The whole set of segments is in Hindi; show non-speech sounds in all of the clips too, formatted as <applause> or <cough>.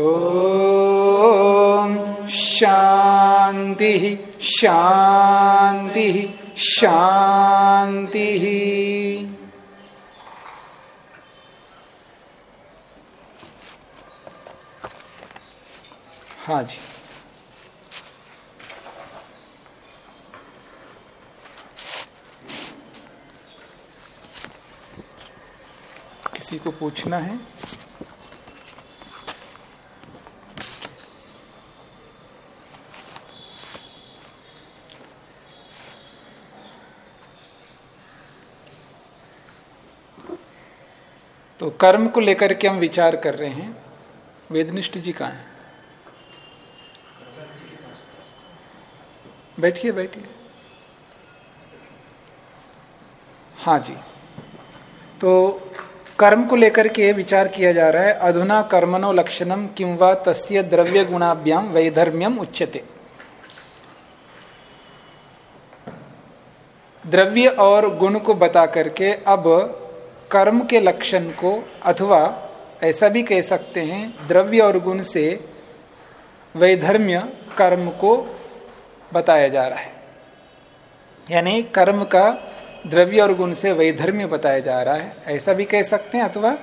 ॐ शांति शांति शान्तिः हाँ जी। किसी को पूछना है? तो कर्म को लेकर के हम विचार कर रहे हैं, वेदनिष्ठ जी कहा है? बैठिए बैठिए। हाँ जी। तो कर्म को लेकर के विचार किया जा रहा है, अधुना कर्मनो लक्षणम किंवा तस्य द्रव्य गुणाभ्याम वैधर्म्यम उच्यते। द्रव्य और गुण को बता करके अब कर्म के लक्षण को अथवा ऐसा भी कह सकते हैं, द्रव्य और गुण से वैधर्म्य कर्म को बताया जा रहा है। यानी कर्म का द्रव्य और गुण से वैधर्म्य बताया जा रहा है। ऐसा भी कह सकते हैं अथवा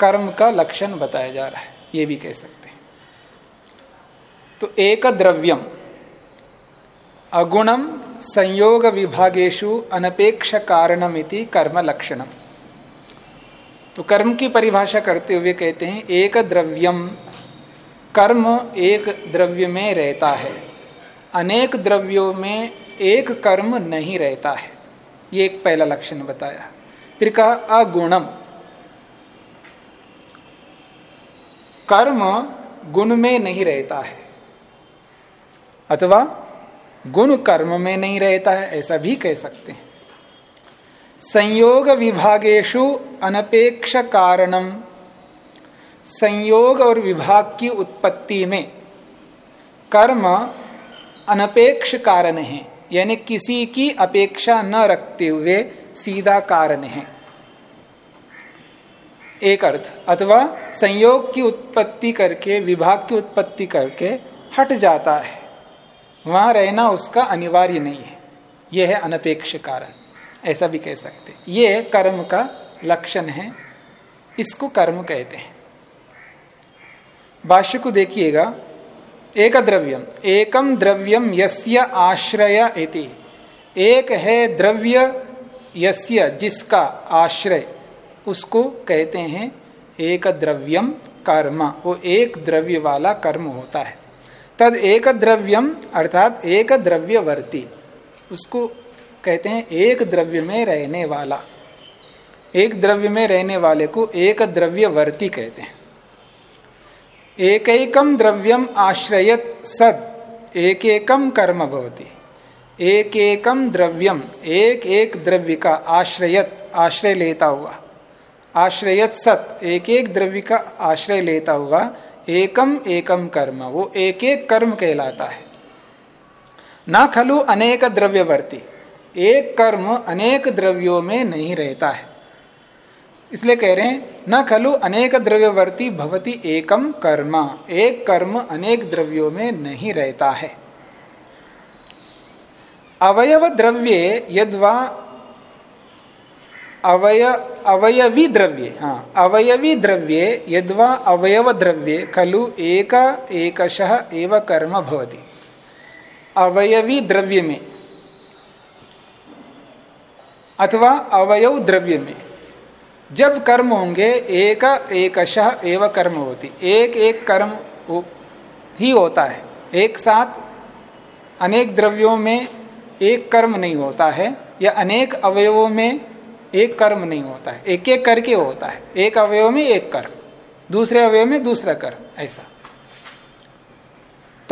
कर्म का लक्षण बताया जा रहा है। ये भी कह सकते हैं। तो एक द्रव्यम अगुणम संयोग विभागेशु अनपेक्ष कारणमिति कर्म लक्षणम। तो कर्म की परिभाषा करते हुए कहते हैं, एक द्रव्यम, कर्म एक द्रव्य में रहता है। अनेक द्रव्यों में एक कर्म नहीं रहता है। ये एक पहला लक्षण बताया। फिर कहा, अगुणम, कर्म गुण में नहीं रहता है। अथवा, गुण कर्म में नहीं रहता है, ऐसा भी कह सकते हैं। संयोग विभागेशु अनपेक्ष कारणम। संयोग और विभाग की उत्पत्ति में कर्म अनपेक्ष कारण है, यानी किसी की अपेक्षा न रखते हुए सीधा कारण है। एक अर्थ, अथवा संयोग की उत्पत्ति करके, विभाग की उत्पत्ति करके हट जाता है। वहाँ रहना उसका अनिवार्य नहीं है। यह है अनपेक्ष कारण। ऐसा भी कह सकते ये कर्म का लक्षण है। इसको कर्म कहते हैं। भाष्य को देखिएगा। एक द्रव्यम एकम द्रव्यम यस्य आश्रय इति। एक है द्रव्य यस्य जिसका आश्रय। उसको कहते हैं एक द्रव्यम कर्म। वो एक द्रव्य वाला कर्म होता है। तद एक द्रव्यम अर्थात एक द्रव्यवर्ती उसको कहते हैं, एक द्रव्य में रहने वाला। एक द्रव्य में रहने वाले को एक द्रव्यवर्ती कहते हैं। एक एकम द्रव्यम आश्रयत सद एक एकम कर्म भवती। एक एकम द्रव्यम एक एक द्रव्य का आश्रयत, आश्रय लेता हुआ। आश्रयत सत एक एक द्रव्य का आश्रय लेता हुआ एकम एकम कर्म, वो एक एक कर्म कहलाता है। न खलु अनेक द्रव्यवर्ती। एक कर्म अनेक द्रव्यों में नहीं रहता है। इसलिए कह रहे हैं, न खलु अनेक द्रव्यवर्ती भवती एकम कर्म। एक कर्म अनेक द्रव्यों में नहीं रहता है। अवयव द्रव्य यदवा अवय, अवयवी द्रव्य हाँ अवयवी द्रव्य यदवा अवयव द्रव्य, खलु एक, एकशः एव कर्म भवति। अवयवी द्रव्य में अथवा अवयव द्रव्य में जब कर्म होंगे, एक एकशः एव कर्म होती। एक एक कर्म ही होता है। एक साथ अनेक द्रव्यों में एक कर्म नहीं होता है, या अनेक अवयवों में एक कर्म नहीं होता है। एक एक करके होता है। एक अवयव में एक कर्म, दूसरे अवयव में दूसरा कर्म, ऐसा।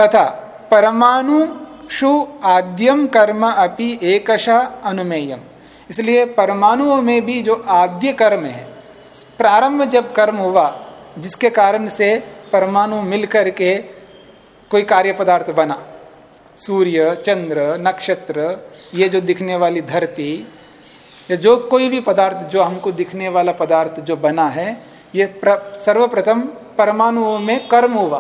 तथा परमाणु शु आद्यम कर्म अपि एकश अनुमेयम। इसलिए परमाणुओं में भी जो आद्य कर्म है, प्रारंभ जब कर्म हुआ, जिसके कारण से परमाणु मिलकर के कोई कार्य पदार्थ बना। सूर्य, चंद्र, नक्षत्र, ये जो दिखने वाली धरती, या जो कोई भी पदार्थ जो हमको दिखने वाला पदार्थ जो बना है, ये सर्वप्रथम परमाणुओं में कर्म हुआ।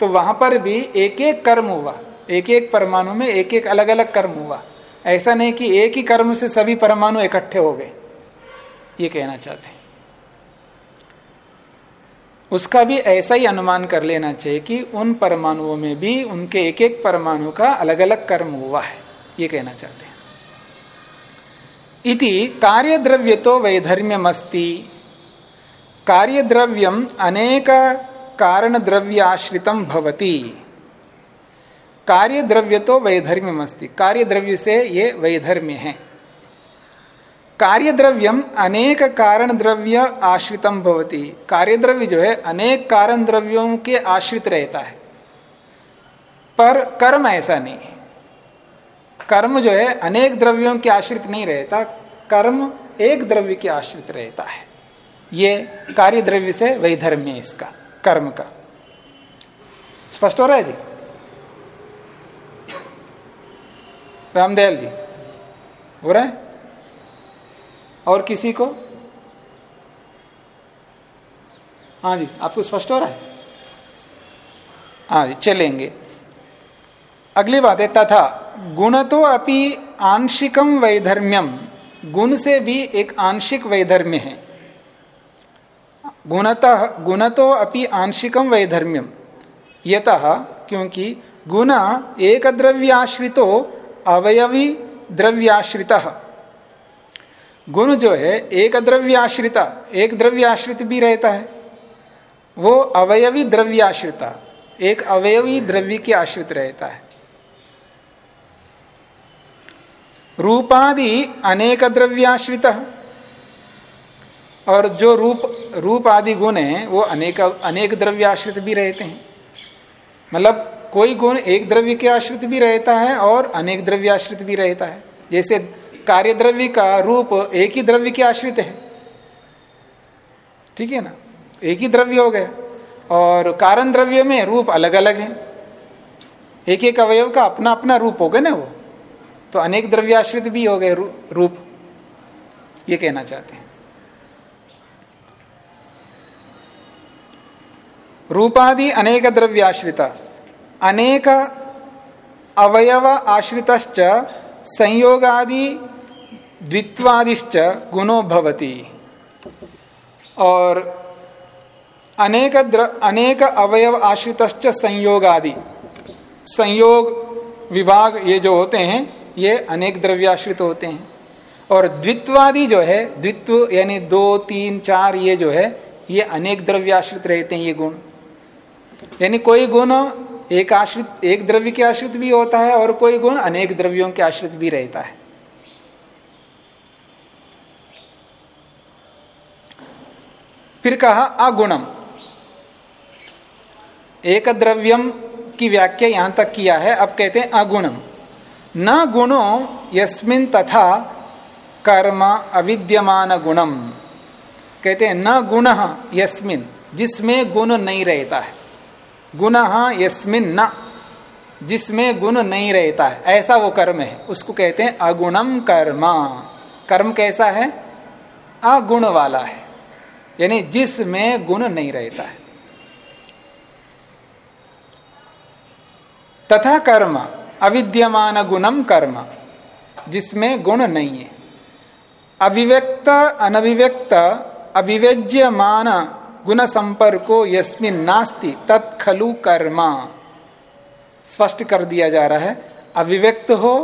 तो वहाँ पर भी एक एक कर्म हुआ। एक एक परमाणु में एक एक अलग अलग कर्म हुआ। ऐसा नहीं कि एक ही कर्म से सभी परमाणु इकट्ठे हो गए। ये कहना चाहते हैं। उसका भी ऐसा ही अनुमान कर लेना चाहिए कि उन परमाणुओं में भी उनके एक एक परमाणु का अलग अलग कर्म हुआ है। ये कहना चाहते हैं। इति कार्य द्रव्य तो वैधर्म्यमस्ति। कार्य द्रव्यम अनेक कारण द्रव्य आश्रितम भवती। कार्य द्रव्य तो वैधर्म्यमस्ति। कार्य द्रव्य से ये वैधर्म्य है। कार्य द्रव्यम अनेक कारण द्रव्य आश्रितम भवती। कार्य द्रव्य जो है, अनेक कारण द्रव्यों के आश्रित रहता है। पर कर्म ऐसा नहीं। कर्म जो है, अनेक द्रव्यों के आश्रित नहीं रहता, कर्म एक द्रव्य के आश्रित रहता है। ये कार्य द्रव्य से वैधर्म्य इसका, कर्म का। स्पष्ट हो रहा है जी? रामदयाल जी। हो रहा है? और किसी को? हाँ जी, आपको स्पष्ट हो रहा है? हाँ जी, चलेंगे। अगली बात है, तथा गुण तो अपनी आंशिकम वैधर्म्यम गुण से भी एक आंशिक वैधर्म्य है। गुणतः गुण तो अपि आंशिकम वैधर्म्यम यत, क्योंकि गुण एक द्रव्याश्रितो अवयवी द्रव्याश्रित। गुण जो है, एक द्रव्याश्रिता, एक द्रव्याश्रित भी रहता है। वो अवयवी द्रव्याश्रिता, एक अवयवी द्रव्य के आश्रित रहता है। रूपादि अनेक द्रव्याश्रित। और जो रूप रूप आदि गुण है, वो अनेक अनेक द्रव्याश्रित भी रहते हैं। मतलब कोई गुण एक द्रव्य के आश्रित भी रहता है और अनेक द्रव्य आश्रित भी रहता है। जैसे कार्य द्रव्य का रूप एक ही द्रव्य के आश्रित है। ठीक है ना? एक ही द्रव्य हो गया। और कारण द्रव्य में रूप अलग अलग है। एक एक अवयव का अपना अपना रूप हो गया ना वो। तो अनेक द्रव्याश्रित भी हो गए रूप। ये कहना चाहते हैं। रूपादि अनेक द्रव्याश्रिता अनेक अवयव आश्रित संयोगादि द्वित्वादिश्च गुणो भवती। और अनेक द्र, अनेक अवयव आश्रित संयोगादि। संयोग विभाग ये जो होते हैं ये अनेक द्रव्याश्रित होते हैं। और द्वित्वादि जो है द्वित्व यानी दो तीन चार ये जो है ये अनेक द्रव्याश्रित रहते हैं ये गुण। यानी कोई गुण एक आश्रित, एक द्रव्य के आश्रित भी होता है और कोई गुण अनेक द्रव्यों के आश्रित भी रहता है। फिर कहा, अगुणम। एक द्रव्यम की व्याख्या यहाँ तक किया है, अब कहते हैं अगुणम। न गुणो यस्मिन तथा कर्म अविद्यमान गुणम। कहते हैं, न गुण यस्मिन, जिसमें गुण नहीं रहता है। गुण यस्मिन न, जिसमें गुण नहीं रहता है। ऐसा वो कर्म है। उसको कहते हैं अगुणम कर्म। कर्म कैसा है? अगुण वाला है। यानी जिसमें गुण नहीं रहता है। तथा कर्म, अविद्यमान गुणम कर्म, जिसमें गुण नहीं है। अभिव्यक्त, अनभिव्यक्त, अभिव्यज्यमान गुण संपर्को यस्मिन नास्ति तत्खलु कर्मा। स्पष्ट कर दिया जा रहा है, अभिव्यक्त हो,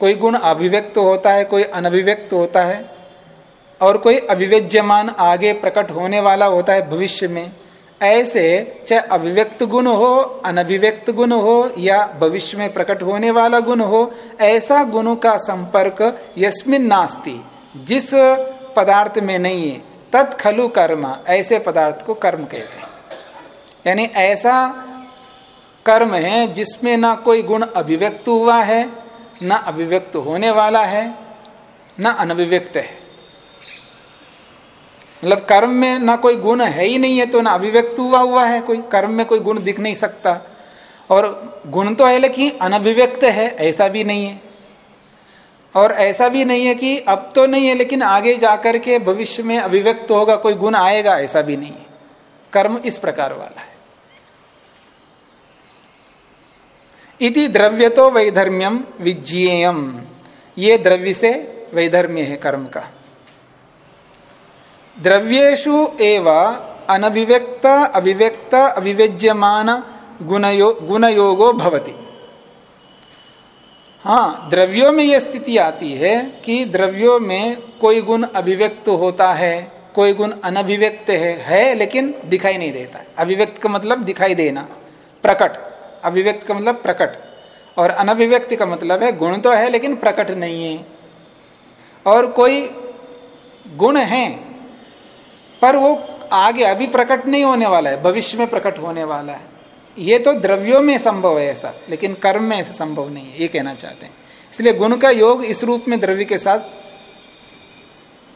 कोई गुण अभिव्यक्त होता है, कोई अनभिव्यक्त होता है, और कोई अभिव्यज्यमान आगे प्रकट होने वाला होता है भविष्य में, ऐसे चाहे अभिव्यक्त गुण हो, अनभिव्यक्त गुण हो, या भविष्य में प्रकट होने वाला गुण हो, ऐसा गुणों का संपर्क यस्मिन नास्ति, जिस पदार्थ में नहीं है तत्खलु कर्म, ऐसे पदार्थ को कर्म कहते हैं। यानी ऐसा कर्म है जिसमें ना कोई गुण अभिव्यक्त हुआ है, ना अभिव्यक्त होने वाला है, ना अनभिव्यक्त है। मतलब कर्म में ना कोई गुण है ही नहीं है तो ना अभिव्यक्त हुआ हुआ है, कोई कर्म में कोई गुण दिख नहीं सकता। और गुण तो है लेकिन अनभिव्यक्त है, ऐसा भी नहीं है। और ऐसा भी नहीं है कि अब तो नहीं है, लेकिन आगे जाकर के भविष्य में अभिव्यक्त होगा, कोई गुण आएगा, ऐसा भी नहीं है। कर्म इस प्रकार वाला है। इति द्रव्य तो वैधर्म्यम विज्ञेयम। ये द्रव्य से वैधर्म्य है कर्म का। द्रव्येशु एव अनभिव्यक्त, अभिव्यक्त, अभिव्यज्यमान गुणयो, गुणयोगो भवति। हाँ द्रव्यों में यह स्थिति आती है कि द्रव्यों में कोई गुण अभिव्यक्त होता है, कोई गुण अनभिव्यक्त है है, लेकिन दिखाई नहीं देता अभिव्यक्त का मतलब दिखाई देना, प्रकट। अभिव्यक्त का मतलब प्रकट। और अनभिव्यक्त का मतलब है गुण तो है, लेकिन प्रकट नहीं है। और कोई गुण है, पर वो आगे अभी प्रकट नहीं होने वाला है, भविष्य में प्रकट होने वाला है। ये तो द्रव्यों में संभव है ऐसा, लेकिन कर्म में ऐसा संभव नहीं है, ये कहना चाहते हैं। इसलिए गुण का योग इस रूप में द्रव्य के साथ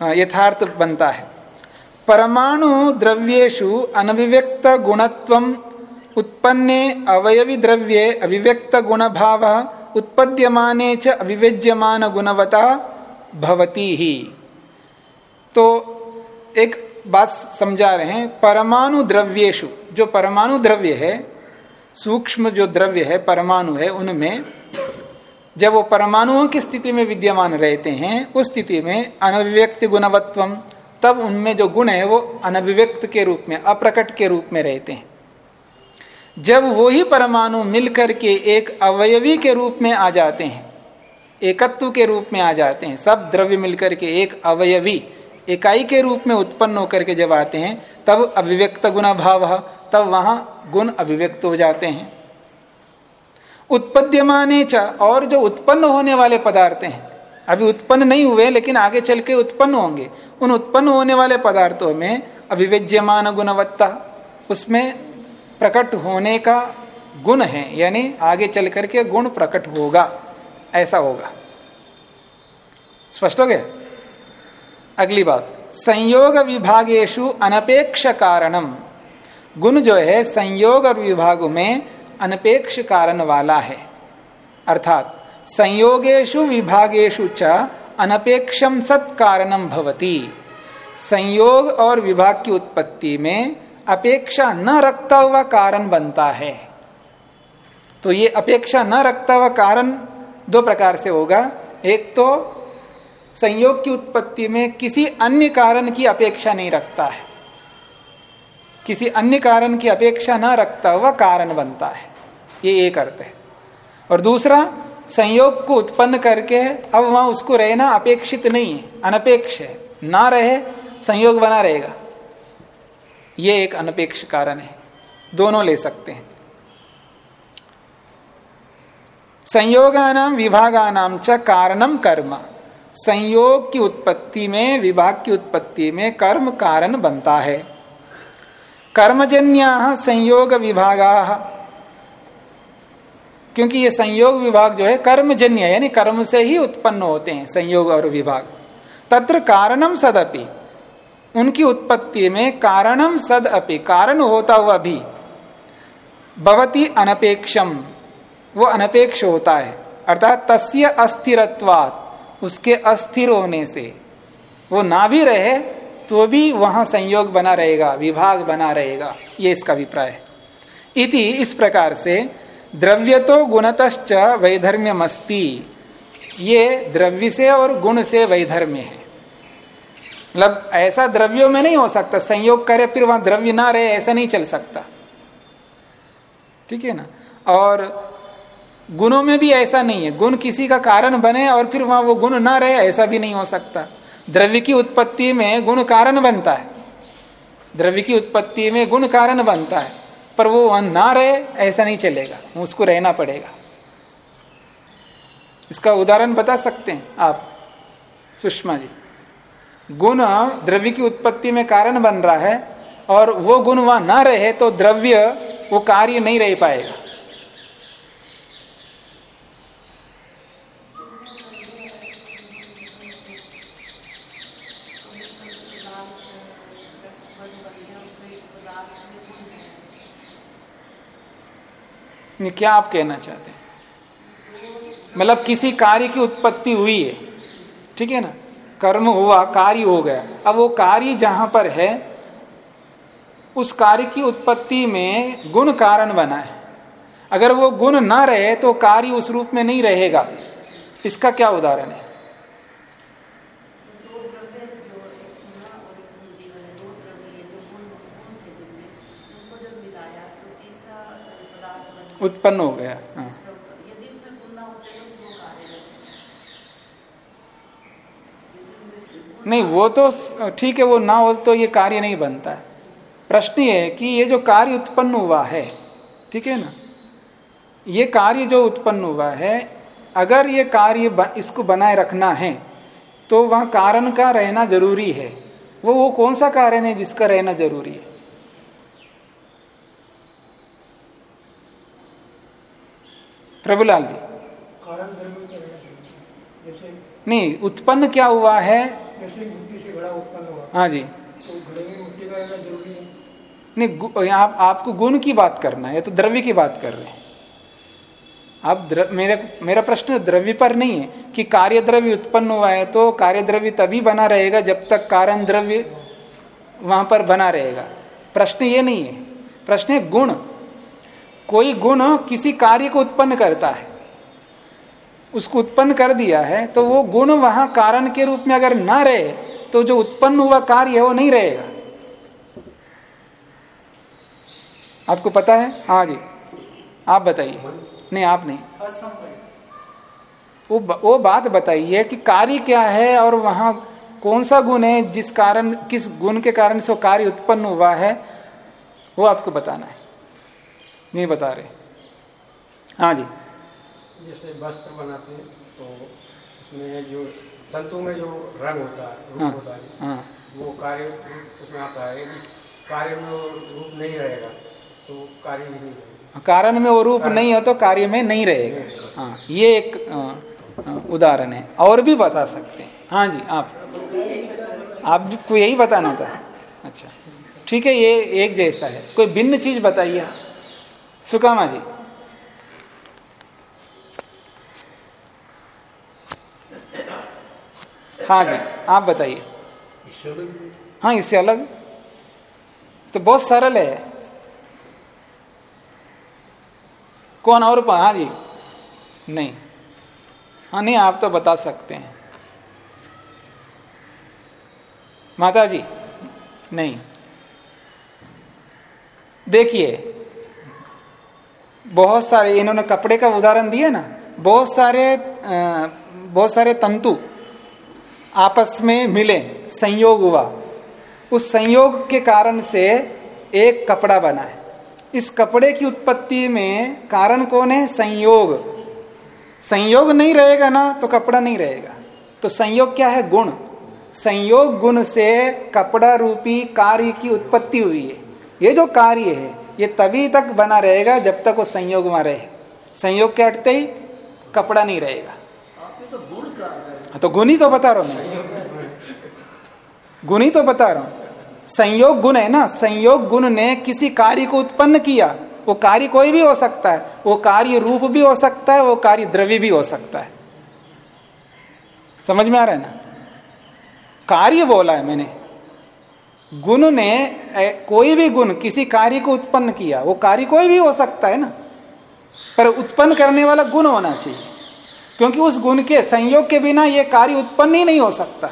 यथार्थ बनता है। परमाणु द्रव्येशु अनभिव्यक्त गुणत्व उत्पन्ने अवयवी द्रव्ये अभिव्यक्त गुण भाव उत्पद्यमाने च अभिव्यज्यमान गुणवता भवती ही। तो एक बात समझा रहे हैं, परमाणु द्रव्येशु जो परमाणु द्रव्य है सूक्ष्म जो द्रव्य है, परमाणु है, उनमें जब वो परमाणुओं की स्थिति में विद्यमान रहते हैं, उस स्थिति में अनभिव्यक्त गुणवत्व तब उनमें जो गुण है वो अनभिव्यक्त के रूप में, अप्रकट के रूप में रहते हैं। जब वो ही परमाणु मिलकर के एक अवयवी के रूप में आ जाते हैं, एकत्व के रूप में आ जाते हैं, सब द्रव्य मिलकर के एक अवयवी इकाई के रूप में उत्पन्न होकर के जब आते हैं, तब अभिव्यक्त गुण भाव तब वहाँ गुण अभिव्यक्त हो जाते हैं। उत्पद्यमाने च और जो उत्पन्न होने वाले पदार्थ हैं, अभी उत्पन्न नहीं हुए, लेकिन आगे चल के उत्पन्न होंगे। उन उत्पन्न होने वाले पदार्थों में अभिव्यज्यमान गुणवत्ता, उसमें प्रकट होने का गुण है, यानी आगे चल करके गुण प्रकट होगा, ऐसा होगा। स्पष्ट हो गया? अगली बात। संयोग विभागेशु अनपेक्ष कारणम गुण जो है, संयोग और विभाग में अनपेक्ष कारण वाला है। अर्थात संयोगेशु विभागेशु च अनपेक्षम सत कारणम भवती। संयोग और विभाग की उत्पत्ति में अपेक्षा न रखता हुआ कारण बनता है। तो ये अपेक्षा न रखता हुआ कारण दो प्रकार से होगा। एक तो संयोग की उत्पत्ति में किसी अन्य कारण की अपेक्षा नहीं रखता है। किसी अन्य कारण की अपेक्षा ना रखता हुआ कारण बनता है। ये एक अर्थ है। और दूसरा, संयोग को उत्पन्न करके अब वहाँ उसको रहना अपेक्षित नहीं है, अनपेक्ष है। ना रहे, संयोग बना रहेगा। ये एक अनपेक्ष कारण है। दोनों ले सकते हैं। संयोगानाम विभागानाम च कारणम कर्म। संयोग की उत्पत्ति में, विभाग की उत्पत्ति में कर्म कारण बनता है। कर्मजन्या संयोग विभागा। क्योंकि ये संयोग विभाग जो है कर्मजन्य, यानी कर्म से ही उत्पन्न होते हैं, संयोग और विभाग। तत्र कारणम सदपि। उनकी उत्पत्ति में कारणम सदअपि कारण होता हुआ भी। भवती अनपेक्षम वो अनपेक्ष होता है। अर्थात तस्य अस्थिरत्वात। उसके अस्थिर होने से। वो ना भी रहे तो भी वहाँ संयोग बना रहेगा, विभाग बना रहेगा। ये इसका अभिप्राय है। इति इस प्रकार से द्रव्य तो गुणतश्च वैधर्म्यमस्ती। ये द्रव्य से और गुण से वैधर्म्य है। मतलब ऐसा द्रव्यों में नहीं हो सकता। संयोग करे, फिर वहाँ द्रव्य ना रहे, ऐसा नहीं चल सकता। ठीक है ना? और गुणों में भी ऐसा नहीं है। गुण किसी का कारण बने और फिर वहाँ वो गुण ना रहे, ऐसा भी नहीं हो सकता। द्रव्य की उत्पत्ति में गुण कारण बनता है। द्रव्य की उत्पत्ति में गुण कारण बनता है। पर वो वहाँ ना रहे, ऐसा नहीं चलेगा। उसको रहना पड़ेगा। इसका उदाहरण बता सकते हैं आप। सुषमा जी। गुण द्रव्य की उत्पत्ति में कारण बन रहा है और वो गुण वहाँ ना रहे तो द्रव्य वो कार्य नहीं रह पाएगा। ये क्या आप कहना चाहते हैं? मतलब किसी कार्य की उत्पत्ति हुई है, ठीक है ना? कर्म हुआ, कार्य हो गया। अब वो कार्य जहाँ पर है, उस कार्य की उत्पत्ति में गुण कारण बना है। अगर वो गुण ना रहे तो कार्य उस रूप में नहीं रहेगा। इसका क्या उदाहरण है? उत्पन्न हो गया हाँ। नहीं, वो तो ठीक है, वो ना हो तो ये कार्य नहीं बनता है। प्रश्न ये है कि ये जो कार्य उत्पन्न हुआ है, ठीक है ना? ये कार्य जो उत्पन्न हुआ है, अगर ये कार्य इसको बनाए रखना है तो वह कारण का रहना ज़रूरी है। वो वो कौन सा कारण है जिसका रहना ज़रूरी है? प्रभुलाल जी। नहीं, उत्पन्न क्या हुआ है? हाँ जी। नहीं आप, आपको गुण की बात करना है तो द्रव्य की बात कर रहे हैं। आप मेरे मेरा प्रश्न द्रव्य पर नहीं है कि कार्य द्रव्य उत्पन्न हुआ है तो कार्य द्रव्य तभी बना रहेगा जब तक कारण द्रव्य वहाँ पर बना रहेगा। प्रश्न ये नहीं है। प्रश्न है गुण। कोई गुण किसी कार्य को उत्पन्न करता है, उसको उत्पन्न कर दिया है तो वो गुण वहाँ कारण के रूप में अगर ना रहे तो जो उत्पन्न हुआ कार्य है वो नहीं रहेगा। आपको पता है? हाँ जी। आप बताइए। नहीं, आप नहीं। वो वो बात बताइए कि कार्य क्या है और वहाँ कौन सा गुण है, जिस कारण, किस गुण के कारण से कार्य उत्पन्न हुआ है, वो आपको बताना है। नहीं बता रहे। हाँ जी। जैसे वस्त्र बनाते हैं तो उसमें जो तंतु में जो रंग होता है रूप हाँ, होता है हाँ, वो कार्य उसमें आता है कार्य में रूप नहीं रहेगा तो कार्य नहीं रहेगा। कारण में वो रूप नहीं हो तो कार्य में नहीं रहेगा। हाँ ये एक उदाहरण है। और भी बता सकते हैं। हाँ जी आप आपको यही बताना था? अच्छा। ठीक है ये एक जैसा है। कोई भिन्न चीज़ बताइए सुकामा जी। हाँ जी, आप बताइए। हाँ इससे अलग। तो बहुत सरल है। कौन और हाँ जी। नहीं। हाँ नहीं, आप तो बता सकते हैं। माता जी, नहीं। देखिए बहुत सारे, इन्होंने कपड़े का उदाहरण दिए ना, बहुत सारे बहुत सारे तंतु आपस में मिले, संयोग हुआ। उस संयोग के कारण से एक कपड़ा बना है। इस कपड़े की उत्पत्ति में कारण कौन है? संयोग। संयोग नहीं रहेगा ना तो कपड़ा नहीं रहेगा। तो संयोग क्या है? गुण। संयोग गुण से कपड़ा रूपी कार्य की उत्पत्ति हुई है। ये जो कार्य है ये तभी तक बना रहेगा जब तक वो संयोग में रहे। संयोग के हटते ही कपड़ा नहीं रहेगा। तो गुण हाँ, तो गुण ही तो बता रहा हूँ गुण ही तो बता रहा हूँ। संयोग गुण है ना? संयोग गुण ने किसी कार्य को उत्पन्न किया। वो कार्य कोई भी हो सकता है। वो कार्य रूप भी हो सकता है वो कार्य द्रव्य भी हो सकता है। समझ में आ रहा है ना? कार्य बोला है मैंने। गुण ने कोई भी गुण किसी कार्य को उत्पन्न किया, वो कार्य कोई भी हो सकता है ना। पर उत्पन्न करने वाला गुण होना चाहिए। क्योंकि उस गुण के संयोग के बिना यह कार्य उत्पन्न ही नहीं हो सकता।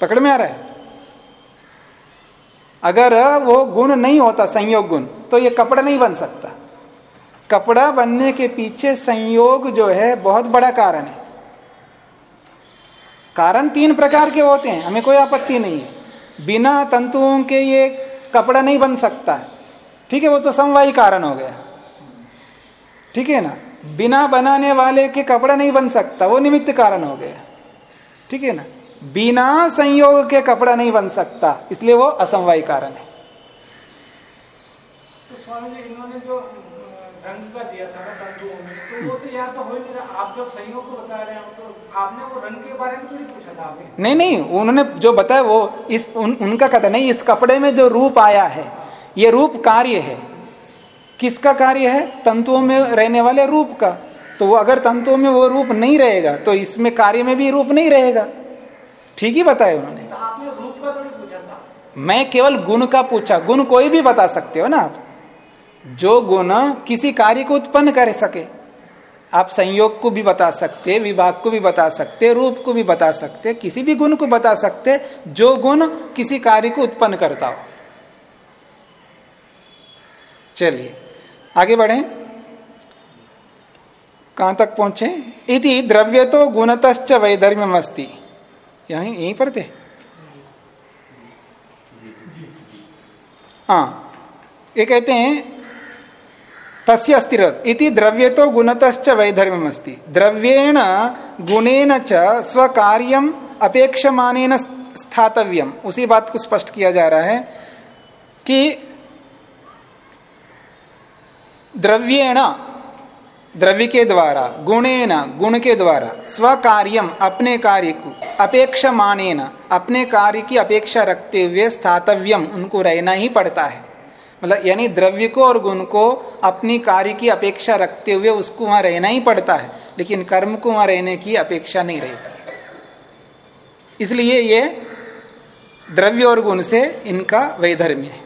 पकड़ में आ रहा है? अगर वो गुण नहीं होता, संयोग गुण तो ये कपड़ा नहीं बन सकता। कपड़ा बनने के पीछे संयोग जो है, बहुत बड़ा कारण है। कारण तीन प्रकार के होते हैं, हमें कोई आपत्ति नहीं है। बिना तंतुओं के ये कपड़ा नहीं बन सकता है। ठीक है, वो तो समवाही कारण हो गया। ठीक है ना? बिना बनाने वाले के कपड़ा नहीं बन सकता, वो निमित्त कारण हो गया। ठीक है ना? बिना संयोग के कपड़ा नहीं बन सकता, इसलिए वो असमवाय कारण है। तो स्वामी जी, इन्होंने जो रंग का दिया था ना तंतुओं में। तो वो तो यार तो हो नहीं रहा। आप जब संयोग को बता रहे हो तो आपने वो रंग के बारे में थोड़ी पूछा था आपने? नहीं नहीं उन्होंने जो बताया वो इस उन, उनका कहता नहीं इस कपड़े में जो रूप आया है ये रूप कार्य है। किसका कार्य है? तंतुओं में रहने वाले रूप का। तो वो अगर तंतुओं में वो रूप नहीं रहेगा तो इसमें कार्य में भी रूप नहीं रहेगा। ठीक ही बताया उन्होंने। तो आपने रूप का थोड़ी पूछा था। मैं केवल गुण का पूछा। गुण कोई भी बता सकते हो ना आप। जो गुण किसी कार्य को उत्पन्न कर सके। आप संयोग को भी बता सकते, विभाग को भी बता सकते, रूप को भी बता सकते, किसी भी गुण को बता सकते, जो गुण किसी कार्य को उत्पन्न करता हो। चलिए, आगे बढ़े। कहाँ तक पहुँचे? इति द्रव्य तो गुणतश्च वैधर्म्यम अस्ति यहीं यहीं पर थे हाँ ये कहते हैं तस्य अस्थिरत इति द्रव्य तो गुणतश्च वैधर्म्यम अस्ति द्रव्येण गुणेन च स्वकार्यम अपेक्षमानेन स्थातव्यम। उसी बात को स्पष्ट किया जा रहा है कि द्रव्येण, द्रव्य के द्वारा, गुणेन, गुण के द्वारा स्व कार्यम अपने कार्य को अपेक्षा मानेन अपने कार्य की अपेक्षा रखते हुए स्थातव्यम, उनको रहना ही पड़ता है। मतलब यानी द्रव्य को और गुण को अपनी कार्य की अपेक्षा रखते हुए उसको वहाँ रहना ही पड़ता है, लेकिन कर्म को वहाँ रहने की अपेक्षा नहीं रहती। इसलिए ये द्रव्य और गुण से इनका वैधर्म्य है।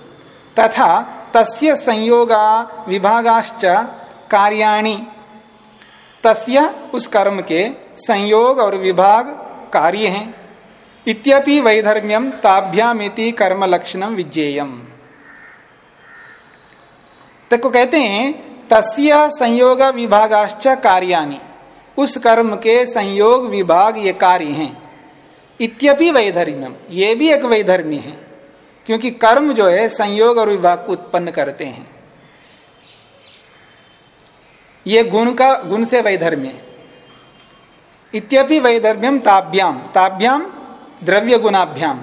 तथा तस्य संयोगा विभागाश्च कार्याणी, तस्य उस कर्म के संयोग और विभाग कार्य हैं। इत्यपि वैधर्म्यम ताभ्यामिति कर्म लक्षणम विज्ञेयम। तक को कहते हैं, तस्य संयोग विभागाश्च कार्याणि। उस कर्म के संयोग विभाग ये कार्य हैं। इत्यपि वैधर्म्यम। ये भी एक वैधर्म्य है, क्योंकि कर्म जो है, संयोग और विभाग को उत्पन्न करते हैं। ये गुण का, गुण से वैधर्म्य है। इत्यपि वैधर्म्यम ताभ्याम। ताभ्याम द्रव्य गुणाभ्याम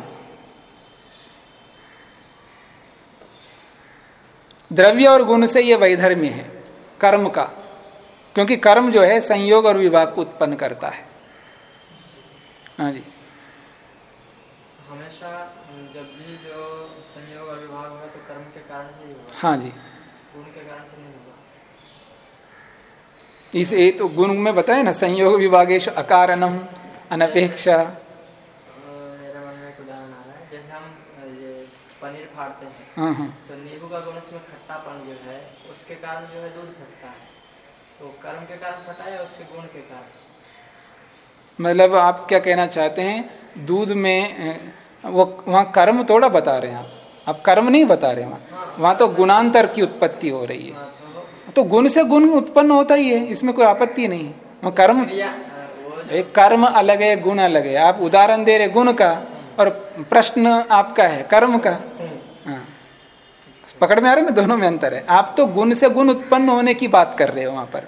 द्रव्य और गुण से ये वैधर्म्य है कर्म का। क्योंकि कर्म जो है संयोग और विभाग को उत्पन्न करता है। हाँ जी। हमेशा जब भी जो संयोग और विभाग हुआ तो कर्म के कारण से ही हुआ हाँ जी। गुण के कारण से नहीं हुआ इस ये तो गुण में बताए ना संयोग विभागेश अकारणम अनपेक्षा। मेरे मन में एक उदाहरण आ रहा है जैसे हम ये पनीर फाड़ते हैं। हाँ हाँ। तो नींबू का गुण उसमें खट्टापन जो है उसके कारण जो है दूध फटता है। तो कर्म के कारण फटा है उसके गुण के कारण? मतलब आप क्या कहना चाहते हैं दूध में वो वहाँ कर्म थोड़ा बता रहे हैं आप। आप कर्म नहीं बता रहे वहाँ। वहाँ तो गुणांतर की उत्पत्ति हो रही है। हाँ, तो तो गुण से गुण उत्पन्न होता ही है इसमें कोई आपत्ति नहीं है। कर्म वो जो एक कर्म अलग है गुण अलग है। आप उदाहरण दे रहे गुण का और प्रश्न आपका है कर्म का। हाँ। पकड़ में आ रहा ना? दोनों में अंतर है। आप तो गुण से गुण उत्पन्न होने की बात कर रहे हो वहाँ पर।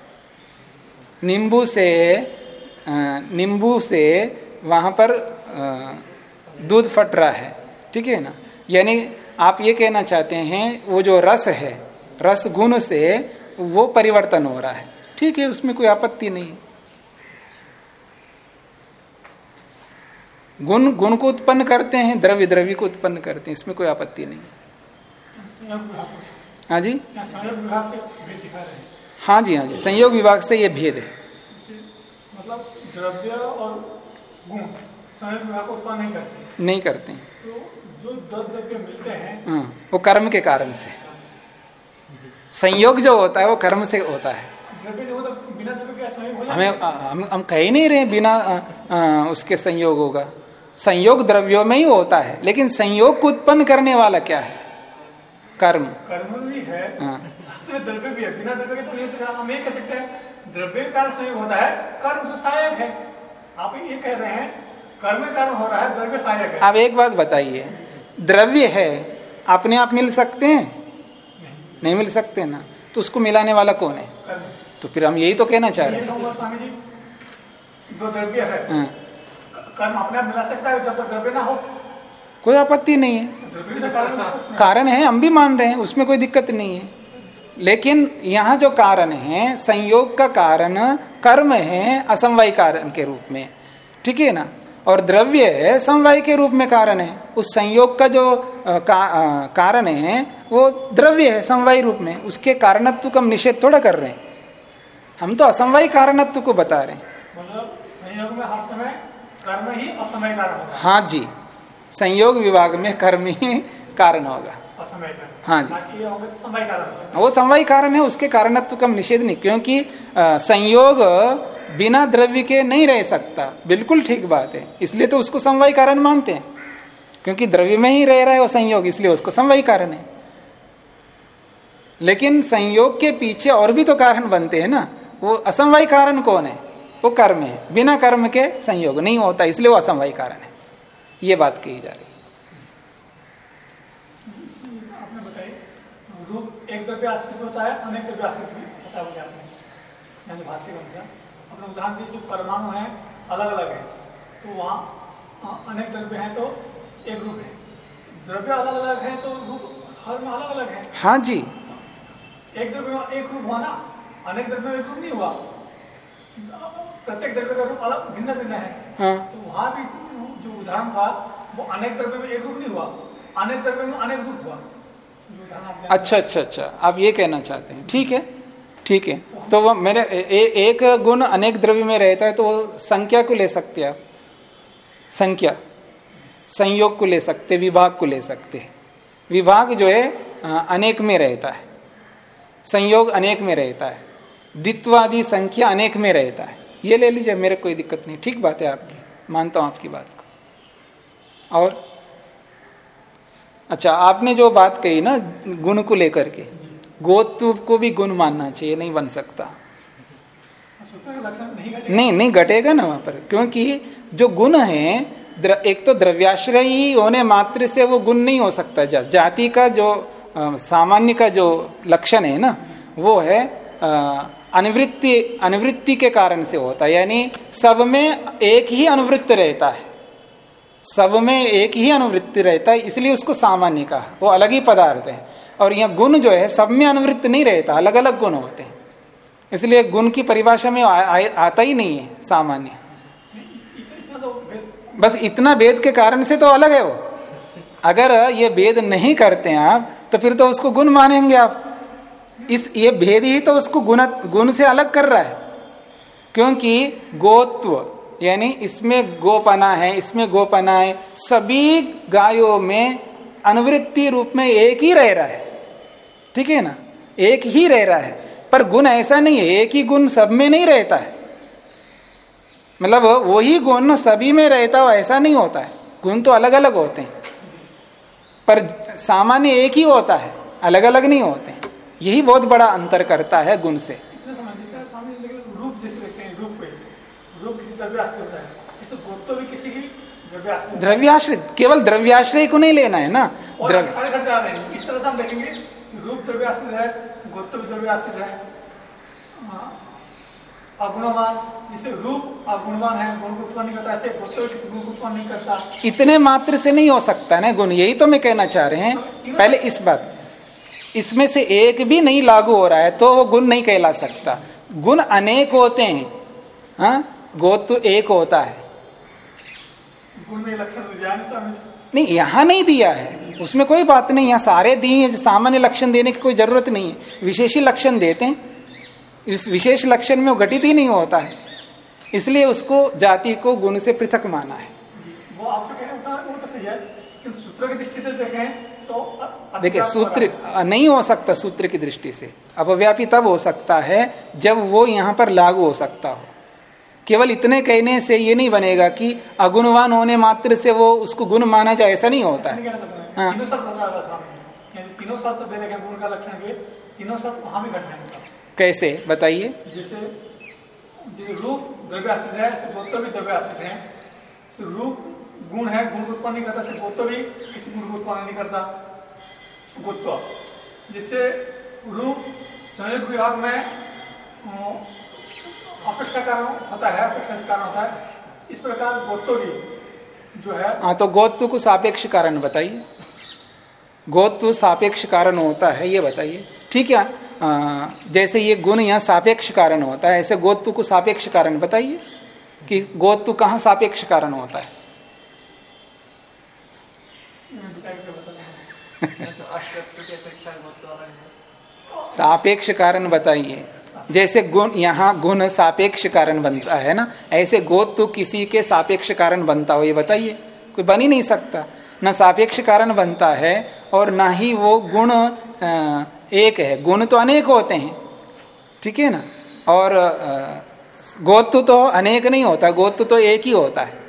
नींबू से नींबू से वहाँ पर दूध फट रहा है। ठीक है ना? यानी आप ये कहना चाहते हैं, वो जो रस है, रस गुण से वो परिवर्तन हो रहा है। ठीक है, उसमें कोई आपत्ति नहीं है। गुण गुण को उत्पन्न करते हैं, द्रव्य द्रव्य को उत्पन्न करते हैं, इसमें कोई आपत्ति नहीं है। हाँ जी। हैं। जी हाँ जी। संयोग विभाग से ये भेद है। मतलब द्रव्य और गुण संयोग विभाग को उत्पन्न नहीं करते नहीं करते हैं। तो जो दस द्रव्य मिलते हैं हाँ, वो कर्म के कारण से। संयोग जो होता है वो कर्म से होता है। हो हमें हम हम कह ही नहीं रहे बिना आ, आ, उसके संयोग होगा। संयोग द्रव्यों में ही होता है लेकिन संयोग को उत्पन्न करने वाला क्या है? कर्म। कर्म भी है। हाँ, द्रव्य भी है। बिना द्रव्य के तो नहीं सकता। हम ये कह सकते हैं द्रव्य कारण संयोग होता है कर्म तो सहायक है। आप ये कह रहे हैं कर्म कारण हो रहा है द्रव्य सहायक है। आप एक बात बताइए द्रव्य है अपने आप मिल सकते हैं? नहीं नहीं मिल सकते ना। तो उसको मिलाने वाला कौन है? तो फिर हम यही तो कहना चाह रहे हैं। स्वामी जी जो द्रव्य है। हाँ, कर्म अपने आप मिला सकता है जब तक द्रव्य ना हो। कोई आपत्ति नहीं है। कारण है हम भी मान रहे हैं उसमें कोई दिक्कत नहीं है। लेकिन यहाँ जो कारण है संयोग का कारण कर्म है असमवाय कारण के रूप में। ठीक है ना? और द्रव्य है समवाय के रूप में कारण है। उस संयोग का जो का, आ, कारण है वो द्रव्य है समवाय रूप में। उसके कारणत्व का हम निषेध थोड़ा कर रहे हैं। हम तो असमवाय कारणत्व को बता रहे हैं। मतलब संयोग में हर समय कर्म ही असमय कारण हाँ जी। संयोग विभाग में कर्म ही <laughs> कारण होगा। हाँ जी। तो कारण वो समवाय कारण है उसके कारणत्व का निषेध नहीं क्योंकि संयोग बिना द्रव्य के नहीं रह सकता। बिल्कुल ठीक बात है। इसलिए तो उसको समवाय कारण मानते हैं। क्योंकि द्रव्य में ही रह रहा है वो संयोग इसलिए उसको समवाय कारण है। लेकिन संयोग के पीछे और भी तो कारण बनते हैं ना। वो असमवाय कारण कौन है? वो कर्म है। बिना कर्म के संयोग नहीं होता इसलिए वो असमवाय कारण है। ये बात कही जा रही है। एक द्रव्य आश्रित होता है अनेक द्रव्य आश्रित भी होता है बोले आपने यानी भाष्य अपने उदाहरण दी जो परमाणु है अलग अलग है तो वहाँ अनेक द्रव्य है तो एक रूप है। द्रव्य अलग अलग है तो रूप हर में अलग अलग है। हाँ जी। एक द्रव्य एक रूप हुआ ना अनेक द्रव्य में एक रूप नहीं हुआ। प्रत्येक द्रव्य का रूप अलग भिन्न भिन्न है। हाँ। तो वहाँ भी जो उदाहरण था वो अनेक द्रव्य में एक रूप नहीं हुआ। अनेक द्रव्य में अनेक रूप हुआ। अच्छा अच्छा अच्छा। आप ये कहना चाहते हैं। ठीक है ठीक है। तो वो मेरे ए, एक गुण अनेक द्रव्य में रहता है तो वो संख्या को ले सकते हैं आप। संख्या। संयोग को ले सकते विभाग को ले सकते हैं। विभाग जो है अनेक में रहता है। संयोग अनेक में रहता है। द्वित्वादि संख्या अनेक में रहता है। ये ले लीजिए मेरे कोई दिक्कत नहीं। ठीक बात है आपकी। मानता हूँ आपकी बात को। और अच्छा आपने जो बात कही ना गुण को लेकर के गोत्व को भी गुण मानना चाहिए नहीं बन सकता। नहीं नहीं घटेगा ना वहाँ पर क्योंकि जो गुण है एक तो द्रव्याश्रय ही होने मात्र से वो गुण नहीं हो सकता। जा, जाति का जो सामान्य का जो लक्षण है ना वो है अनुवृत्ति अनुवृत्ति के कारण से होता है। यानी सब में एक ही अनुवृत्त रहता है। सब में एक ही अनुवृत्ति रहता है इसलिए उसको सामान्य कहा। वो अलग ही पदार्थ है। और यह गुण जो है सब में अनुवृत्त नहीं रहता अलग अलग गुण होते हैं। इसलिए गुण की परिभाषा में आ, आ, आता ही नहीं है सामान्य। बस इतना भेद के कारण से तो अलग है वो। अगर ये भेद नहीं करते हैं आप तो फिर तो उसको गुण मानेंगे आप। इस ये भेद ही तो उसको गुण गुण से अलग कर रहा है। क्योंकि गोत्व यानी इसमें गोपना है, इसमें गोपना है। सभी गायों में अनुवृत्ति रूप में एक ही रह रहा है। ठीक है ना? एक ही रह रहा है। पर गुण ऐसा नहीं है, एक ही गुण सब में नहीं रहता है। मतलब वही गुण सभी में रहता हो, ऐसा नहीं होता है। गुण तो अलग अलग होते हैं। पर सामान्य एक ही होता है अलग अलग नहीं होते यही बहुत बड़ा अंतर करता है गुण से इतना समझ जैसे स्वामी जी लेकिन रूप जैसे देखते हैं रूप पे है। भी किसी की। द्रव्याश्रित केवल द्रव्याश्रय को नहीं लेना है ना? द्रव्य इस तरह से हम देखेंगे रूप द्रव्य आश्रित है गोत्व भी द्रव्य आश्रित है। हाँ, अगुणवान जिसे रूप अगुणवान है गुण उत्पन्न नहीं करता ऐसे गोत्व किसी गुण उत्पन्न नहीं करता। इतने मात्र से नहीं हो सकता ना गुण यही तो मैं कहना चाह रहे हैं। पहले इस बात इसमें से एक भी नहीं लागू हो रहा है तो वो गुण नहीं कहला सकता। गुण अनेक होते हैं। हाँ? गोत्व एक होता है। दिया नहीं यहाँ नहीं दिया है। उसमें कोई बात नहीं यहाँ सारे दिए हैं सामान्य लक्षण देने की कोई ज़रूरत नहीं है। विशेषी लक्षण देते हैं। इस विशेष लक्षण में वो घटित ही नहीं होता है। इसलिए उसको जाति को गुण से पृथक माना है। वो वो तो सही है सूत्र की दृष्टि से देखें तो देखिए सूत्र नहीं हो सकता सूत्र की दृष्टि से। अपव्यापी तब हो सकता है जब वो यहाँ पर लागू हो सकता हो। केवल इतने कहने से ये नहीं बनेगा कि अगुणवान होने मात्र से वो उसको गुण माना जाए ऐसा नहीं होता है। हाँ। तीनों शब्द बता रहा स्वामी यानी तीनों शब्द दे देखें गुण का लक्षण के तीनों शब्द वहाँ भी घटने कैसे? बताइए। जैसे रूप है भी है। रूप गुण है गुण उत्पन्न नहीं करता गोत्व भी किसी गुण को उत्पन्न नहीं करता। गोत्व। जैसे रूप संयोग विभाग में अपेक्षा कारण होता है अपेक्षा कारण होता है। इस प्रकार गोत्व भी जो है हाँ तो गोत्व को सापेक्ष कारण बताइए। गोत्व सापेक्ष कारण होता है ये बताइए। ठीक है आ, जैसे ये गुण यहाँ सापेक्ष कारण होता है ऐसे गोत्व को सापेक्ष कारण बताइए कि गोत्व कहाँ सापेक्ष कारण होता है। सापेक्ष कारण बताइए। जैसे गुण यहाँ गुण सापेक्ष कारण बनता है ना? ऐसे गोत्व किसी के सापेक्ष कारण बनता हो ये बताइए। कोई बन ही नहीं सकता। न सापेक्ष कारण बनता है और ना ही वो गुण एक है। गुण तो अनेक होते हैं। ठीक है ना? और गोत्व तो अनेक नहीं होता। गोत्व तो एक ही होता <laughs> है।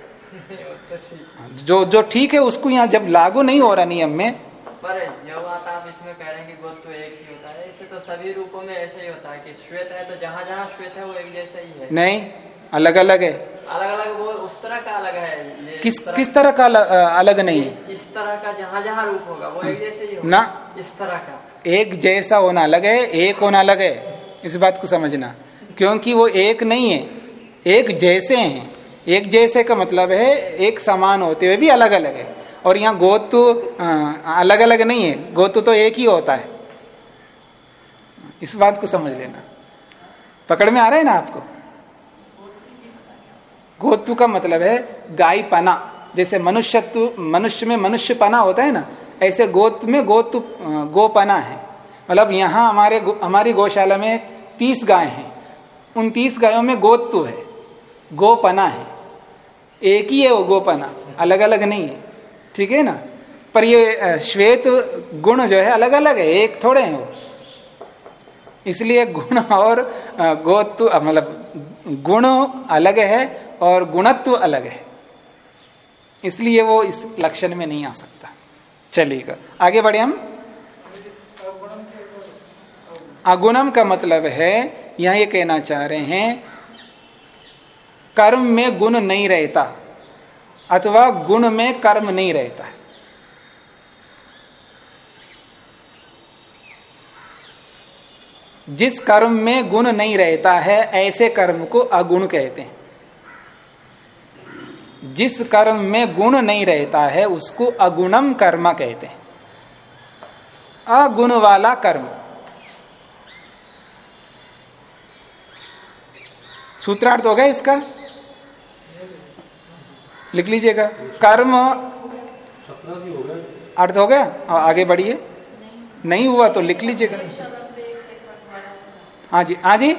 जो जो ठीक है उसको यहाँ जब लागू नहीं हो रहा नियम में पर बात आप इसमें कह रहे हैं कि गोत्व एक ही होता है इसे तो सभी रूपों में ऐसे ही होता है कि श्वेत है तो जहाँ जहाँ श्वेत है वो एक जैसा ही है। नहीं अलग अलग है। अलग अलग वो उस तरह का अलग है किस तरह, किस तरह का अलग नहीं है? इस तरह का जहाँ जहाँ रूप होगा वो एक जैसे ही होगा। ना। इस तरह का। एक जैसा होना अलग है एक होना अलग है। इस बात को समझना। क्योंकि वो एक नहीं है एक जैसे हैं। एक जैसे का मतलब है एक समान होते हुए भी अलग अलग है। और यहाँ गोतु अलग अलग नहीं है। गोतु तो एक ही होता है। इस बात को समझ लेना। पकड़ में आ रहा है ना आपको? गोतु का मतलब है गाय पना जैसे मनुष्यत्व, मनुष्य में मनुष्य पना होता है ना, ऐसे गोत में गोतु गोपना है। मतलब यहाँ हमारे हमारी गौशाला में तीस गाय हैं। उन तीस गायों में गोत्व है। गोपना है। एक ही है वो गोपना। अलग अलग नहीं है। ठीक है ना? पर ये श्वेत गुण जो है अलग अलग है, एक थोड़े हैं वो। इसलिए गुण और गोत्व मतलब गुण अलग है और गुणत्व अलग है। इसलिए वो इस लक्षण में नहीं आ सकता। चलिएगा आगे बढ़े हम। अगुणम का मतलब है, यहाँ ये कहना चाह रहे हैं, कर्म में गुण नहीं रहता। अथवा गुण में कर्म नहीं रहता है। जिस कर्म में गुण नहीं रहता है, ऐसे कर्म को अगुण कहते हैं। जिस कर्म में गुण नहीं रहता है, उसको अगुणम कर्म कहते हैं। अगुण वाला कर्म। सूत्रार्थ हो गया इसका? लिख लीजिएगा। कर्म अर्थ हो गया? आगे बढ़िए। नहीं नहीं हुआ तो लिख लीजिएगा। हाँ जी हाँ जी।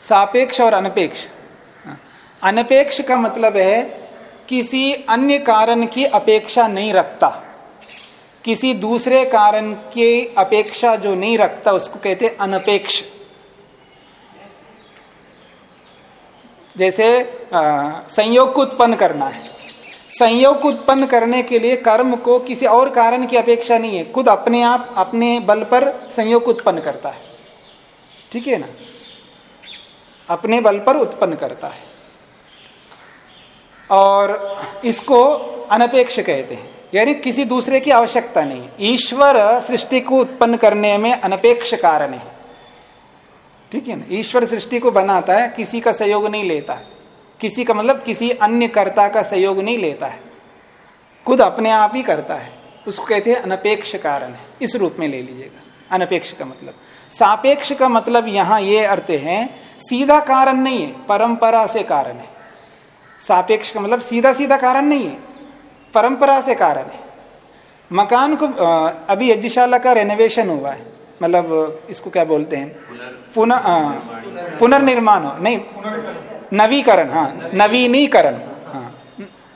सापेक्ष और अनपेक्ष। अनपेक्ष का मतलब है किसी अन्य कारण की अपेक्षा नहीं रखता। किसी दूसरे कारण की अपेक्षा जो नहीं रखता, उसको कहते अनपेक्ष। जैसे संयोग को उत्पन्न करना है। संयोग को उत्पन्न करने के लिए कर्म को किसी और कारण की अपेक्षा नहीं है। खुद अपने आप, अपने बल पर संयोग को उत्पन्न करता है। ठीक है ना? अपने बल पर उत्पन्न करता है। और इसको अनपेक्ष कहते हैं। यानी किसी दूसरे की आवश्यकता नहीं। ईश्वर सृष्टि को उत्पन्न करने में अनपेक्ष कारण है। ठीक है ना? ईश्वर सृष्टि को बनाता है, किसी का सहयोग नहीं लेता है। किसी का मतलब किसी अन्य कर्ता का सहयोग नहीं लेता है। खुद अपने आप ही करता है। उसको कहते हैं अनपेक्ष कारण है। इस रूप में ले लीजिएगा। अनपेक्ष का मतलब। सापेक्ष का मतलब यहाँ ये अर्थ है, सीधा कारण नहीं है, परंपरा से कारण है। सापेक्ष का मतलब सीधा सीधा कारण नहीं है, परंपरा से कारण है। मकान को अभी यज्ञशाला का रेनोवेशन हुआ है। मतलब इसको क्या बोलते हैं? पुनः पुनर्निर्माण। हो। नहीं नवीकरण हाँ नवीनीकरण हाँ।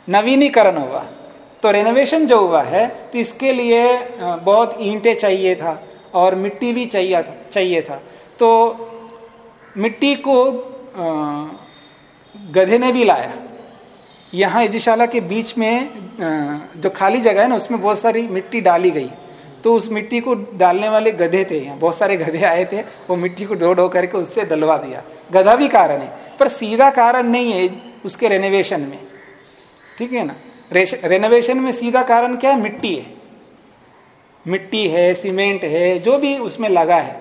नवीनीकरण हुआ। तो रेनोवेशन जो हुआ है तो इसके लिए बहुत ईंटें चाहिए था और मिट्टी भी चाहिए था चाहिए था। तो मिट्टी को गधे ने भी लाया। यहाँ यजशाला के बीच में जो खाली जगह है ना उसमें बहुत सारी मिट्टी डाली गई। तो उस मिट्टी को डालने वाले गधे थे यहाँ। बहुत सारे गधे आए थे, वो मिट्टी को ढो ढो करके उससे दलवा दिया। गधा भी कारण है, पर सीधा कारण नहीं है उसके रेनोवेशन में। ठीक है ना? रेनोवेशन में सीधा कारण क्या है? मिट्टी है। मिट्टी है सीमेंट है, जो भी उसमें लगा है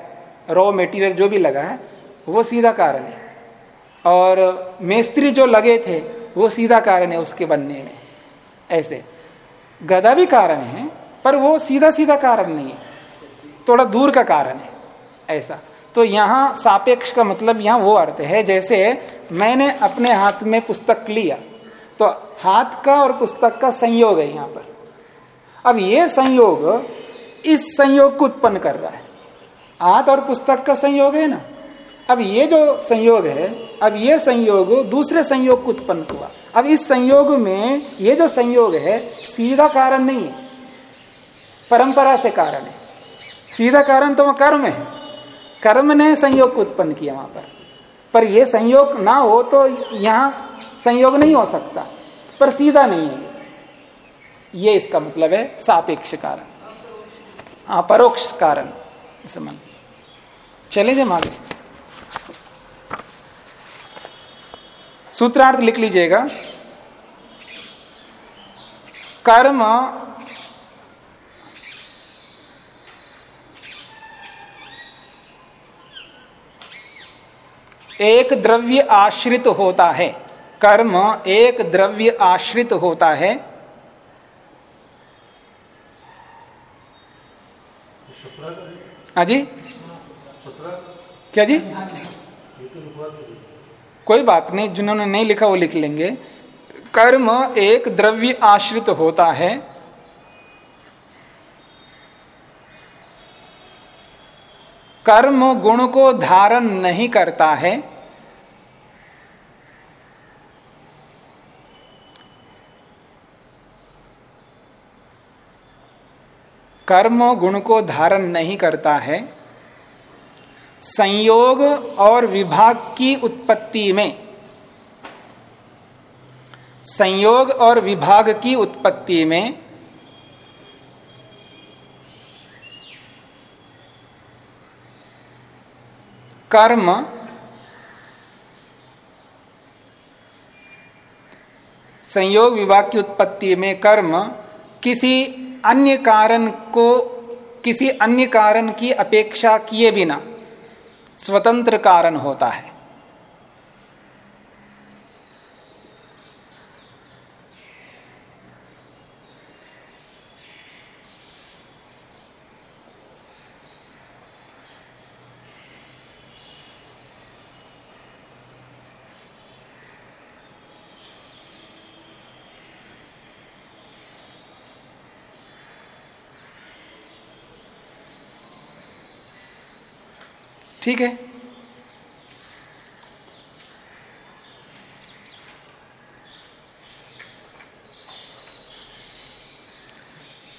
रॉ मेटीरियल जो भी लगा है, वो सीधा कारण है। और मेस्त्री जो लगे थे, वो सीधा कारण है उसके बनने में। ऐसे। गधा भी कारण है पर वो सीधा सीधा कारण नहीं है। थोड़ा दूर का कारण है, ऐसा। तो यहाँ सापेक्ष का मतलब यहाँ वो अर्थ है, जैसे मैंने अपने हाथ में पुस्तक लिया तो हाथ का और पुस्तक का संयोग है यहाँ पर। अब ये संयोग इस संयोग को उत्पन्न कर रहा है। हाथ और पुस्तक का संयोग है ना? अब ये जो संयोग है, अब ये संयोग दूसरे संयोग को उत्पन्न हुआ। अब इस संयोग में ये जो संयोग है, सीधा कारण नहीं है। परंपरा से कारण है। सीधा कारण तो वह कर्म है। कर्म ने संयोग को उत्पन्न किया वहाँ पर। पर यह संयोग ना हो तो यहाँ संयोग नहीं हो सकता। पर सीधा नहीं है। ये इसका मतलब है सापेक्ष कारण। अपरोक्ष कारण। समझ चले जाए आगे। सूत्रार्थ लिख लीजिएगा। कर्म एक द्रव्य आश्रित होता है। कर्म एक द्रव्य आश्रित होता है। अजी क्या जी? कोई बात नहीं, जिन्होंने नहीं लिखा वो लिख लेंगे। कर्म एक द्रव्य आश्रित होता है। कर्म गुण को धारण नहीं करता है। कर्म गुण को धारण नहीं करता है। संयोग और विभाग की उत्पत्ति में। संयोग और विभाग की उत्पत्ति में कर्म संयोग विभाग की उत्पत्ति में कर्म किसी अन्य कारण को, किसी अन्य कारण की अपेक्षा किए बिना स्वतंत्र कारण होता है। ठीक है?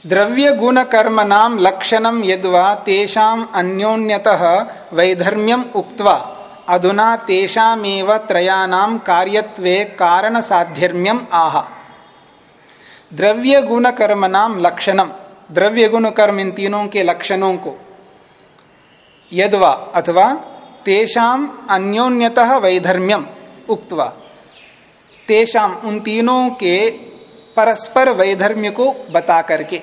द्रव्य गुण कर्म नाम लक्षणम यद्वा तेषाम अन्योन्यतः वैधर्म्यम उक्त्वा, अधुना तेषामेव त्रयाणाम कार्यत्वे कारण साध्यर्म्यम आह। द्रव्य गुण कर्म नाम लक्षणम द्रव्य गुण कर्म इन तीनों के लक्षणों को। यदवा अथवा तेषाम अन्योन्यतः वैधर्म्यम उक्तवा, तेषाम उन तीनों के परस्पर वैधर्म्य को बता करके,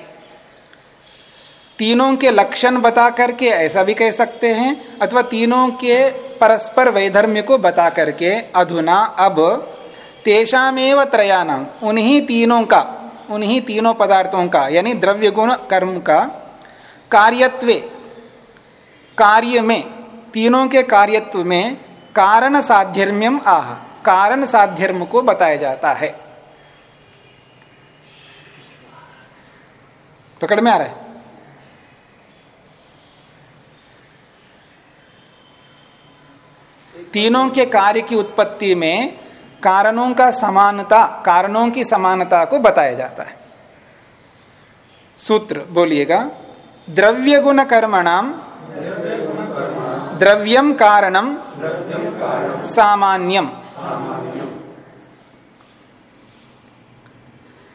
तीनों के लक्षण बता करके ऐसा भी कह सकते हैं, अथवा तीनों के परस्पर वैधर्म्य को बता करके, अधुना अब तेषामेव त्रयानाम उन्हीं तीनों का, उन्हीं तीनों पदार्थों का, यानी द्रव्य गुण कर्म का, कार्यत्वे कार्य में, तीनों के कार्यत्व में कारण साध्यर्म्यम आह, कारण साध्यर्म को बताया जाता है। पकड़ में आ रहा है? तीनों के कार्य की उत्पत्ति में कारणों का समानता, कारणों की समानता को बताया जाता है। सूत्र बोलिएगा द्रव्य गुण कर्मणाम द्रव्यम कारणम सामान्यम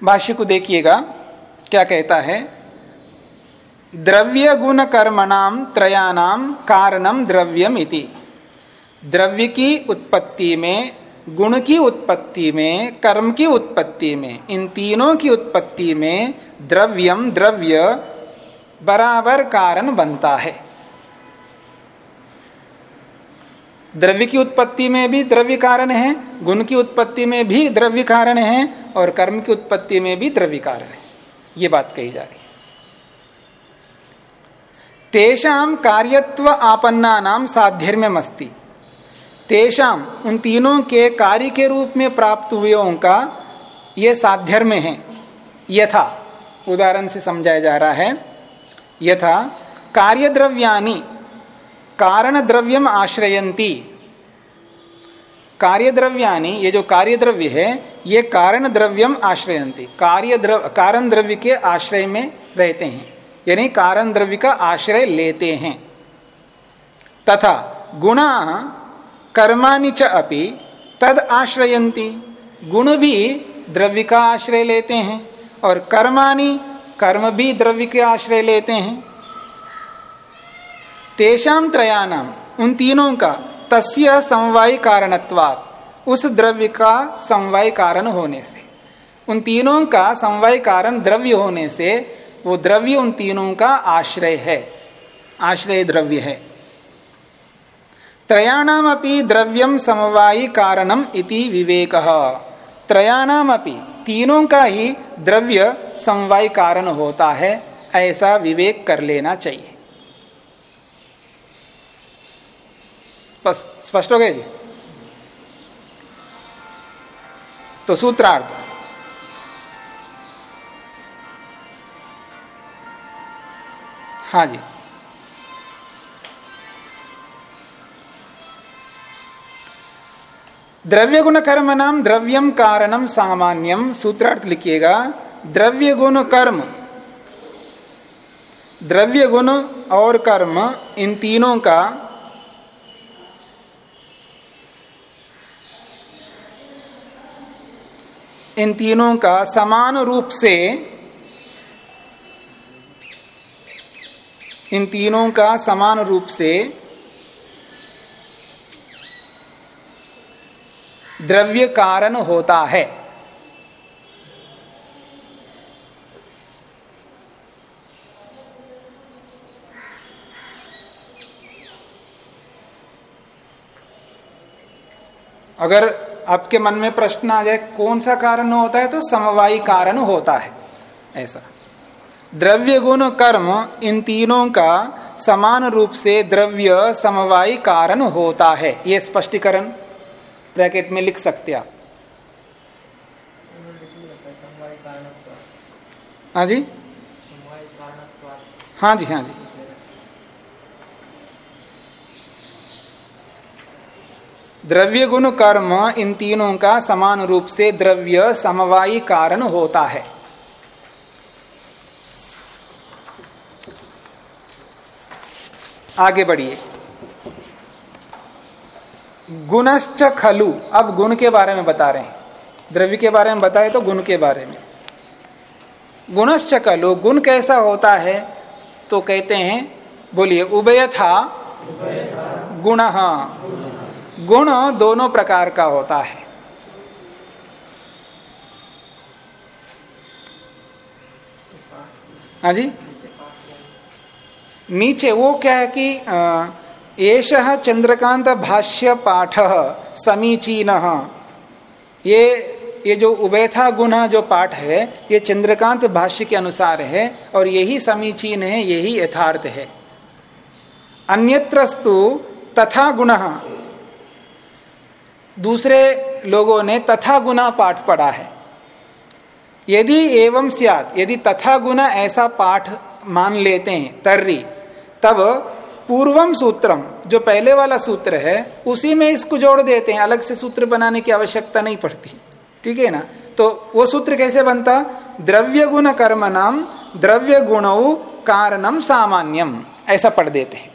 भाष्य को देखिएगा क्या कहता है? द्रव्य गुण कर्मणाम त्रयाणाम कारणम द्रव्यम इति। द्रव्य की उत्पत्ति में गुण की उत्पत्ति में कर्म की उत्पत्ति में इन तीनों की उत्पत्ति में द्रव्यम द्रव्य बराबर कारण बनता है। द्रव्य की उत्पत्ति में भी द्रव्य कारण है, गुण की उत्पत्ति में भी द्रव्य कारण है और कर्म की उत्पत्ति में भी द्रव्य कारण है। ये बात कही जा रही है। तेषाम कार्यत्व आपन्ना नाम साध्यर्म्यम अस्ति तेषाम उन तीनों के कार्य के रूप में प्राप्त हुए का ये साध्यर्म है। यथा, उदाहरण से समझाया जा रहा है, यथा कार्य द्रव्यानी कारण द्रव्यम आश्रयंती कार्य द्रव्यानी ये जो कार्य द्रव्य है, ये कारण द्रव्यम आश्रयंती कार्य द्रव कारण द्रव्य के आश्रय में रहते हैं। यानी कारण द्रव्य का आश्रय लेते हैं। तथा गुणा कर्माणि च अपि तद आश्रयंती गुण भी द्रव्य का आश्रय लेते हैं और कर्माणि कर्म भी द्रव्य के आश्रय लेते हैं। तेषाम त्रयाणाम, उन तीनों का, तस्य समवाय कारणत्वात् उस द्रव्य का समवाय कारण होने से। उन तीनों का समवाय कारण द्रव्य होने से, वो द्रव्य उन तीनों का आश्रय है। आश्रय द्रव्य है। त्रयाणाम अपि द्रव्यम समवायी कारणम इति विवेक। त्रयाणाम अपि तीनों का ही द्रव्य समवाय कारण होता है, ऐसा विवेक कर लेना चाहिए। स्पष्ट हो गए जी? तो सूत्रार्थ। हाँ जी। द्रव्य गुण कर्म नाम द्रव्यम कारणम सामान्यम, सूत्रार्थ लिखिएगा। द्रव्य गुण कर्म। द्रव्य गुण और कर्म इन तीनों का इन तीनों का समान रूप से इन तीनों का समान रूप से द्रव्य कारण होता है। अगर आपके मन में प्रश्न आ जाए कौन सा कारण होता है तो समवायी कारण होता है। ऐसा। द्रव्य गुण कर्म इन तीनों का समान रूप से द्रव्य समवायी कारण होता है। ये स्पष्टीकरण ब्रैकेट में लिख सकते आप। हाँ जी? हाँ जी हाँ जी। द्रव्य गुण कर्म इन तीनों का समान रूप से द्रव्य समवायी कारण होता है। आगे बढ़िए। गुणश्च खलु, अब गुण के बारे में बता रहे हैं। द्रव्य के बारे में बताए तो गुण के बारे में। गुणश्च खलु, गुण कैसा होता है? तो कहते हैं, बोलिए उभय था गुण। गुण दोनों प्रकार का होता है। हाँ जी? नीचे वो क्या है कि एष चंद्रकांत भाष्य पाठ समीचीन। ये ये जो उबैथा गुण जो पाठ है, ये चंद्रकांत भाष्य के अनुसार है और यही समीचीन है, यही यथार्थ है। अन्यत्रस्तु तथा गुण। दूसरे लोगों ने तथा गुना पाठ पढ़ा है। यदि एवं सियात, यदि तथा गुना ऐसा पाठ मान लेते हैं, तर्री, तब पूर्वम सूत्रम, जो पहले वाला सूत्र है, उसी में इसको जोड़ देते हैं। अलग से सूत्र बनाने की आवश्यकता नहीं पड़ती। ठीक है ना? तो वो सूत्र कैसे बनता? द्रव्य गुण कर्म नाम द्रव्य गुण कारणम सामान्यम ऐसा पढ़ देते हैं।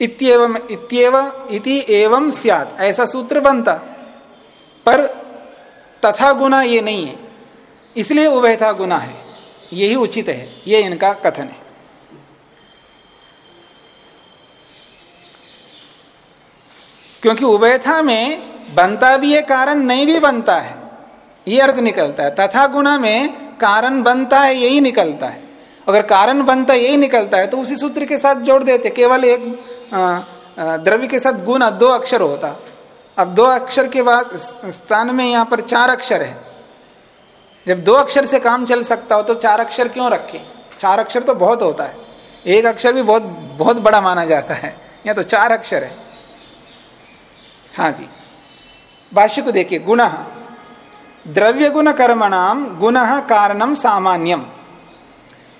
इत्येवम, इत्येव, इति एवं सियात। ऐसा सूत्र बनता। पर तथा गुना ये नहीं है। इसलिए उभयथा गुना है। यही उचित है। ये इनका कथन है। क्योंकि उभयथा में बनता भी है, कारण नहीं भी बनता है। ये अर्थ निकलता है। तथा गुना में कारण बनता है, यही निकलता है। अगर कारण बनता यही निकलता है तो उसी सूत्र के साथ जोड़ देते केवल एक द्रव्य के साथ गुण दो अक्षर होता। अब दो अक्षर के बाद स्थान में यहाँ पर चार अक्षर है। जब दो अक्षर से काम चल सकता हो तो चार अक्षर क्यों रखे? चार अक्षर तो बहुत होता है। एक अक्षर भी बहुत बहुत बड़ा माना जाता है। यहाँ तो चार अक्षर है। हाँ जी। भाष्य को देखिए, गुण। द्रव्य गुण कर्मणाम गुण कारणम सामान्यम।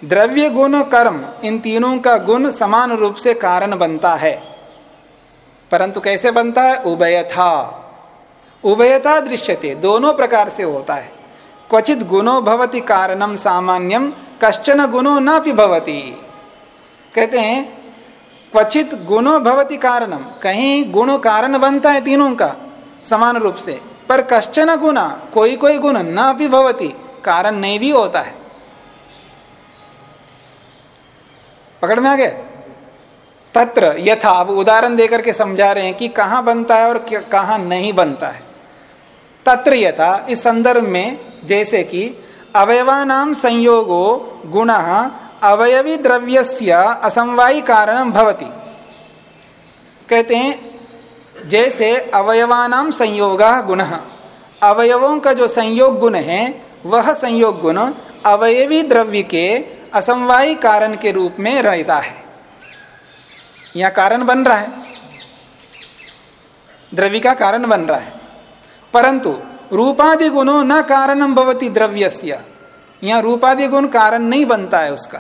द्रव्य गुण कर्म इन तीनों का गुण समान रूप से कारण बनता है। परंतु कैसे बनता है? उभयथा। उभयता दृश्यते, दोनों प्रकार से होता है। क्वचित गुणो भवती कारणम सामान्यम कश्चन गुणो न भवती। कहते हैं, क्वचित गुणो भवती कारणम कहीं गुण कारण बनता है तीनों का, समान रूप से। पर कश्चन गुना कोई कोई गुण न भी भवती, कारण नहीं भी होता है। पकड़ में आ गया तत्र यथा, अब उदाहरण देकर के समझा रहे हैं कि कहाँ बनता है और कहाँ नहीं बनता है। तत्र यथा, इस संदर्भ में जैसे कि अवयवानाम संयोगो गुण अवयवी द्रव्यस्य असमवायी कारण भवती। कहते हैं, जैसे अवयवानाम संयोग गुण, अवयवों का जो संयोग गुण है, वह संयोग गुण अवयवी द्रव्य के असमवायी कारण के रूप में रहता है। यह कारण बन रहा है। द्रव्य का कारण बन रहा है। परंतु रूपादि गुणों न कारणम भवती द्रव्यस्य। यहाँ रूपादि गुण कारण नहीं बनता है उसका।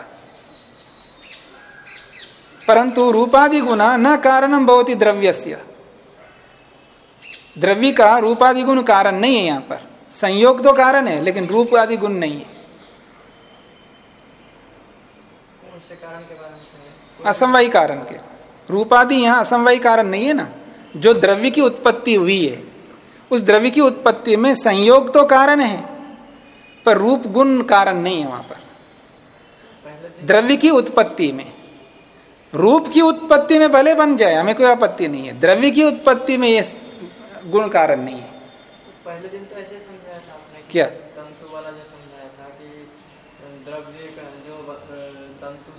परंतु रूपादि गुण न कारणम भवती द्रव्यस्य। द्रव्य का रूपादि गुण कारण नहीं है यहाँ पर। संयोग तो कारण है, लेकिन रूप आदि गुण नहीं है। असमवाई कारण के। रूपादि यहाँ असमवाई कारण नहीं है ना? जो द्रव्य की उत्पत्ति हुई है। उस द्रव्य की उत्पत्ति में संयोग तो कारण है पर रूप गुण कारण नहीं है वहाँ पर। द्रव्य की उत्पत्ति में। रूप की उत्पत्ति में भले बन जाए हमें कोई आपत्ति नहीं है। द्रव्य की उत्पत्ति में ये गुण कारण नहीं है। पहले दिन तो ऐसे समझाया था आपने क्या? तंतु वाला जो समझाया था कि द्रव्य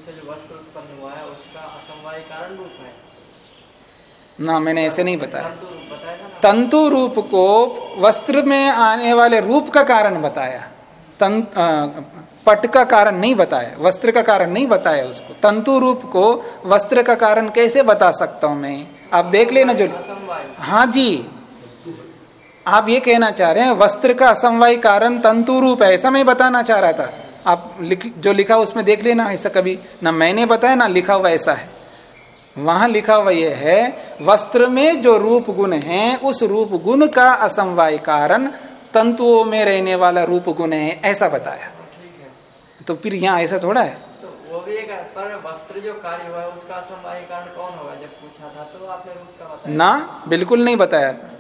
से जो वस्त्र उत्पन्न हुआ है उसका असमवाय कारण रूप है। ना मैंने ऐसे नहीं बताया। तंतु रूप को वस्त्र में आने वाले रूप का कारण बताया। पट का कारण नहीं बताया वस्त्र का कारण नहीं बताया उसको। तंतु रूप को वस्त्र का कारण कैसे बता सकता हूँ मैं? आप देख लेना जो हाँ जी। आप ये कहना चाह रहे हैं वस्त्र का असमवाय कारण तंतु रूप है ऐसा मैं बताना चाह रहा था। आप लिख, जो लिखा उसमें देख लेना ऐसा कभी ना मैंने बताया ना लिखा हुआ ऐसा है। वहाँ लिखा हुआ यह है वस्त्र में जो रूप गुण है उस रूप गुण का असमवाय कारण तंतुओं में रहने वाला रूप गुण है ऐसा बताया। तो फिर यहाँ ऐसा थोड़ा है। तो वो भी एक पर वस्त्र जो कार्य हुआ उसका असमवाय कारण कौन होगा? जब पूछा था तो आपने रूप का बताया। ना बिल्कुल नहीं बताया। था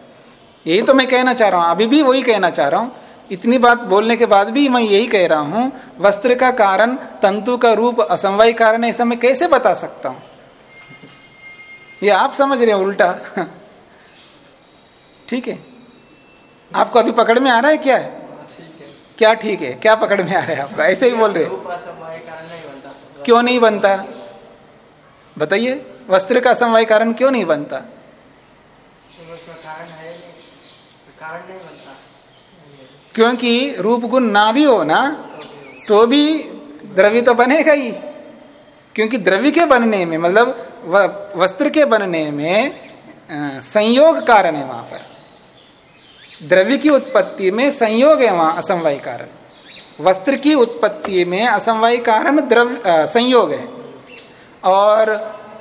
यही तो मैं कहना चाह रहा हूँ अभी भी वही कहना चाह रहा हूँ इतनी बात बोलने के बाद भी मैं यही कह रहा हूँ, वस्त्र का कारण, तंतु का रूप, असमवाय कारण, ऐसा मैं कैसे बता सकता हूँ? ये आप समझ रहे हैं उल्टा। ठीक है? आपको अभी पकड़ में आ रहा है क्या? है क्या ठीक है? क्या पकड़ में आ रहा है आपका? ऐसे ही बोल रहे क्यों नहीं बनता? बताइए, वस्त्र का असमवाय कारण क्यों नहीं बनता। क्योंकि रूप गुण ना भी हो ना तो भी द्रव्य तो बनेगा ही। क्योंकि द्रव्य के बनने में मतलब वस्त्र के बनने में संयोग कारण है वहाँ पर। द्रव्य की उत्पत्ति में संयोग है वहाँ, असमवाय कारण। वस्त्र की उत्पत्ति में असमवाय कारण द्रव्य संयोग है। और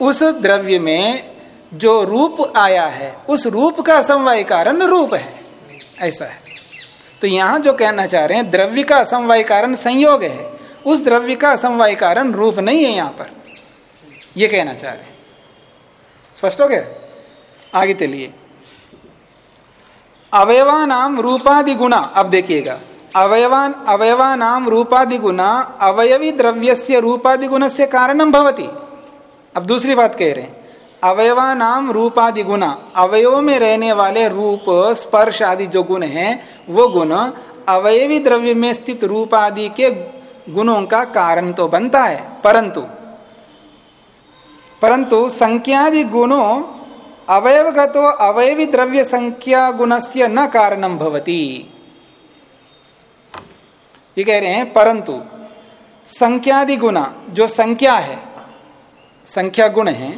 उस द्रव्य में जो रूप आया है, उस रूप का असमवाय कारण रूप है। ऐसा है। तो यहाँ जो कहना चाह रहे हैं, द्रव्य का असमवाय कारण संयोग है। उस द्रव्य का असमवाय कारण रूप नहीं है यहाँ पर। यह कहना चाह रहे स्पष्ट हो गया? आगे चलिए। अवयवानाम रूपादि गुणा अब देखिएगा। अवयवान, अवयवानाम रूपादि गुणा अवयवी द्रव्य से रूपादि गुण से कारणम भवती। अब दूसरी बात कह रहे हैं। अवयवानाम रूपादि गुण। अवयव में रहने वाले रूप, स्पर्श आदि जो गुण है, वो गुण अवयवी द्रव्य में स्थित रूप आदि के गुणों का कारण तो बनता है। परंतु परंतु संख्यादि गुणों अवयवगतो अवयवी द्रव्य संख्या गुण से न कारणम भवती। ये कह रहे हैं, परंतु संख्यादि गुना जो संख्या है, संख्या गुण है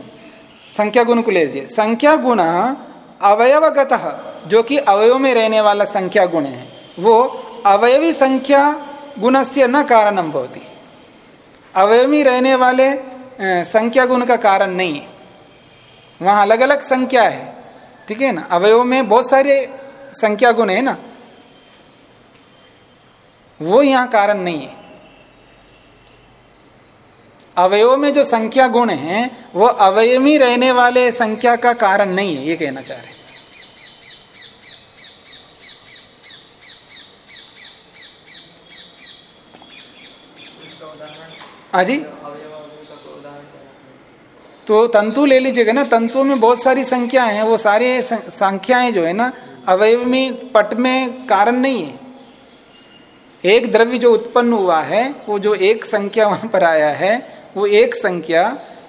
संख्या गुण को ले लीजिए संख्या गुण अवयवगत, जो कि अवयव में रहने वाला संख्या गुण है, वो अवयवी संख्या गुण से न कारणम भवती। अवयवी रहने वाले संख्या गुण का कारण नहीं है। वहाँ अलग अलग संख्या है, ठीक है ना? अवयव में बहुत सारे संख्या गुण है ना? वो यहाँ कारण नहीं है। अवयव में जो संख्या गुण है, वो अवयवी रहने वाले संख्या का कारण नहीं है, ये कहना चाह रहे अजी तो तंतु ले लीजिएगा ना, तंतुओं में बहुत सारी संख्याएँ हैं, वो सारी संख्याएँ जो है ना, अवयव में पट में कारण नहीं है। एक द्रव्य जो उत्पन्न हुआ है, वो जो एक संख्या वहाँ पर आया है वो एक संख्या,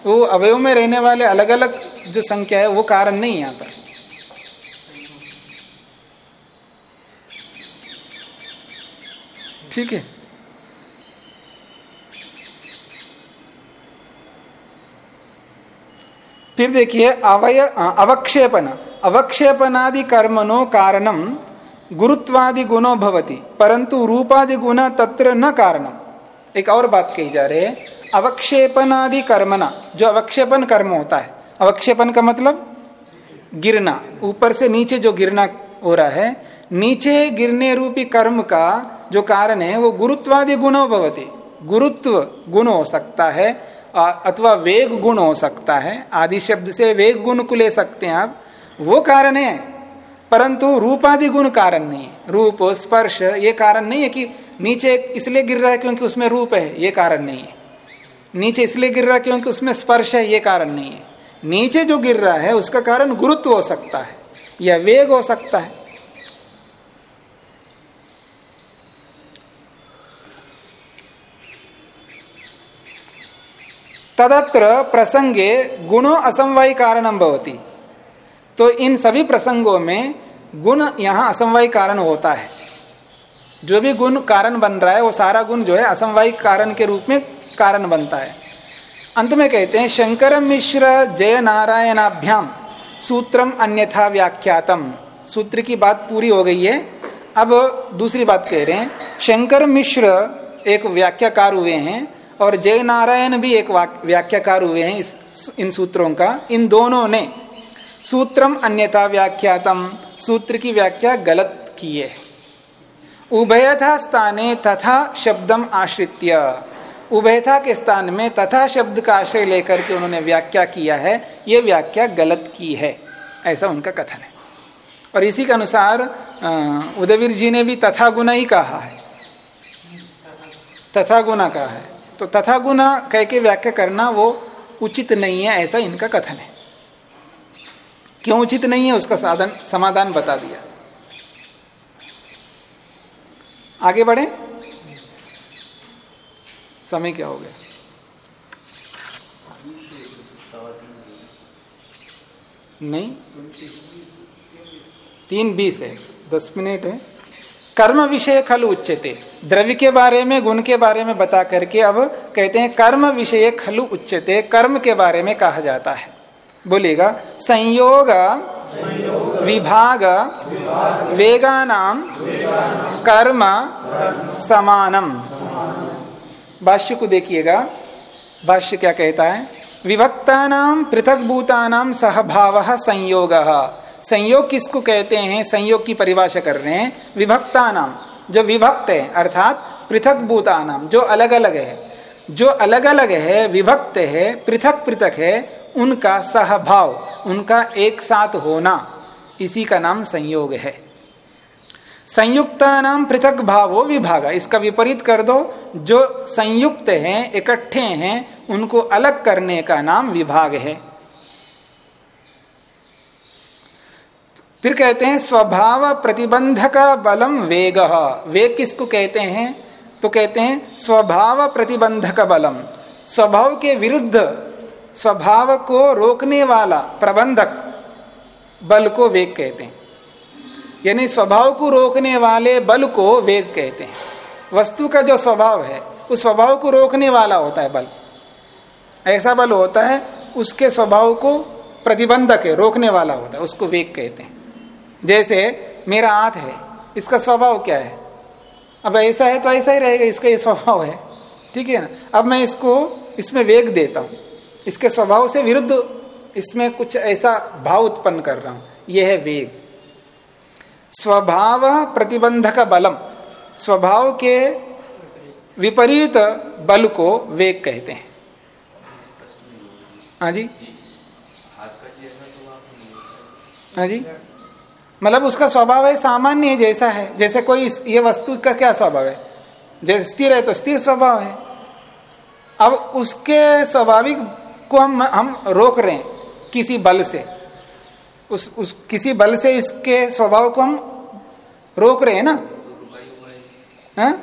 वो अवयव में रहने वाले अलग अलग जो संख्या है, वो कारण नहीं यहाँ पर। ठीक है? फिर देखिए, अवय अवक्षेपण अवक्षेपनादि कर्मनो कारणम गुरुत्वादि गुणो भवती, परंतु रूपादि गुण तत्र न कारणम एक और बात कही जा रही है, अवक्षेपनादि कर्मना, जो अवक्षेपन कर्म होता है, अवक्षेपन का मतलब गिरना, ऊपर से नीचे जो गिरना हो रहा है, नीचे गिरने रूपी कर्म का जो कारण है, वो गुरुत्वादि गुणों भवती। गुरुत्व गुण हो सकता है अथवा वेग गुण हो सकता है, आदि शब्द से वेग गुण को ले सकते हैं आप, वो कारण है। परंतु रूपादि गुण कारण नहीं है। रूप, स्पर्श, ये कारण नहीं है कि नीचे इसलिए गिर रहा है क्योंकि उसमें रूप है, ये कारण नहीं है। नीचे इसलिए गिर रहा है क्योंकि उसमें स्पर्श है, ये कारण नहीं है। नीचे जो गिर रहा है, उसका कारण गुरुत्व हो सकता है, या वेग हो सकता है। तदत्र प्रसंगे गुणों असमवाय कारणम भवती। तो इन सभी प्रसंगों में गुण यहाँ असमवाय कारण होता है। जो भी गुण कारण बन रहा है, वो सारा गुण जो है असमवाय कारण के रूप में कारण बनता है। अंत में कहते हैं, शंकर मिश्र जय नारायणाभ्याम, सूत्रम अन्यथा व्याख्यातम। सूत्र की बात पूरी हो गई है। अब दूसरी बात कह रहे हैं, शंकर मिश्र एक व्याख्याकार हुए हैं और जय नारायण भी एक व्याख्याकार हुए हैं इस इन सूत्रों का। इन दोनों ने सूत्रम अन्यथा व्याख्यातम। सूत्र की व्याख्या गलत की है। उभयथा स्थाने तथा शब्दम आश्रित्य। उभयथा के स्थान में तथा शब्द का आश्रय लेकर के उन्होंने व्याख्या किया है, ये व्याख्या गलत की है। ऐसा उनका कथन है। और इसी के अनुसार उदयवीर जी ने भी तथा गुना ही कहा है। तथा गुना कहा है। तो तथा गुना कह के व्याख्या करना वो उचित नहीं है, ऐसा इनका कथन है। क्यों उचित नहीं है उसका साधन, समाधान बता दिया। आगे बढ़े। समय क्या हो गया? नहीं। तीन बीस है, दस मिनट है। कर्म विषय खल उच्चते द्रव्य के बारे में, गुण के बारे में बता करके अब कहते हैं कर्म विषय खलु उच्चते कर्म के बारे में कहा जाता है। बोलेगा संयोग, विभाग वेगानाम कर्म, समानम। भाष्य को देखिएगा। भाष्य क्या कहता है? विभक्ता नाम पृथक भूतानाम सहभाव संयोग। संयोग किसको कहते हैं? संयोग की परिभाषा कर रहे हैं। विभक्ता नाम जो विभक्त है, अर्थात पृथक भूता नाम जो अलग अलग है। जो अलग अलग है, विभक्त है, पृथक पृथक है, उनका सहभाव, उनका एक साथ होना, इसी का नाम संयोग है। संयुक्ता नाम पृथक भावो विभाग, इसका विपरीत कर दो, जो संयुक्त हैं, इकट्ठे हैं, उनको अलग करने का नाम विभाग है। फिर कहते हैं, स्वभाव प्रतिबंधक बलम वेग। वेग किसको कहते हैं? तो कहते हैं, स्वभाव प्रतिबंधक बलम। स्वभाव के विरुद्ध, स्वभाव को रोकने वाला प्रबंधक बल को वेग कहते हैं। यानी स्वभाव को रोकने वाले बल को वेग कहते हैं। वस्तु का जो स्वभाव है, उस स्वभाव को रोकने वाला होता है बल। ऐसा बल होता है, उसके स्वभाव को प्रतिबंधक है रोकने वाला होता है, उसको वेग कहते हैं। जैसे, मेरा हाथ है, इसका स्वभाव क्या है? अब ऐसा है तो ऐसा ही रहेगा, इसका ये स्वभाव है। ठीक है ना? अब मैं इसको, इसमें वेग देता हूँ। इसके स्वभाव से विरुद्ध इसमें कुछ ऐसा भाव उत्पन्न कर रहा हूँ। यह है वेग। स्वभाव प्रतिबंधक बलम। स्वभाव के विपरीत बल को वेग कहते हैं। हाँ जी? हाँ जी? मतलब उसका स्वभाव है, सामान्य है, जैसा है। जैसे कोई ये वस्तु का क्या स्वभाव है? जैसे स्थिर है तो स्थिर स्वभाव है। अब उसके स्वाभाविक को हम हम रोक रहे हैं किसी बल से। उस उस, किसी बल से इसके स्वभाव को हम रोक रहे हैं ना? हा?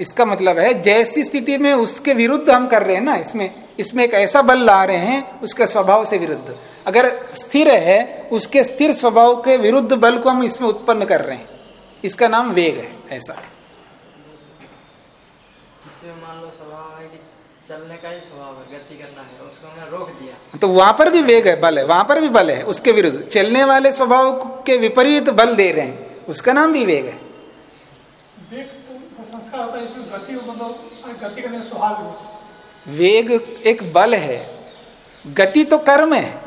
इसका मतलब है, जैसी स्थिति में उसके विरुद्ध हम कर रहे हैं ना, इसमें इसमें एक ऐसा बल ला रहे हैं, उसके स्वभाव से विरुद्ध। अगर स्थिर है उसके स्थिर स्वभाव के विरुद्ध बल को हम इसमें उत्पन्न कर रहे हैं। इसका नाम वेग है ऐसा। मान लो स्वभाव है कि चलने का ही स्वभाव है गति करना है उसको हमने रोक दिया। तो वहाँ पर भी वेग है बल है वहाँ पर भी बल है उसके विरुद्ध। चलने वाले स्वभाव के विपरीत बल दे रहे हैं उसका नाम भी वेग है। वेग तो संस्कार होता है इसमें गति मतलब गति करने का स्वभाव वेग एक बल है। गति तो कर्म है।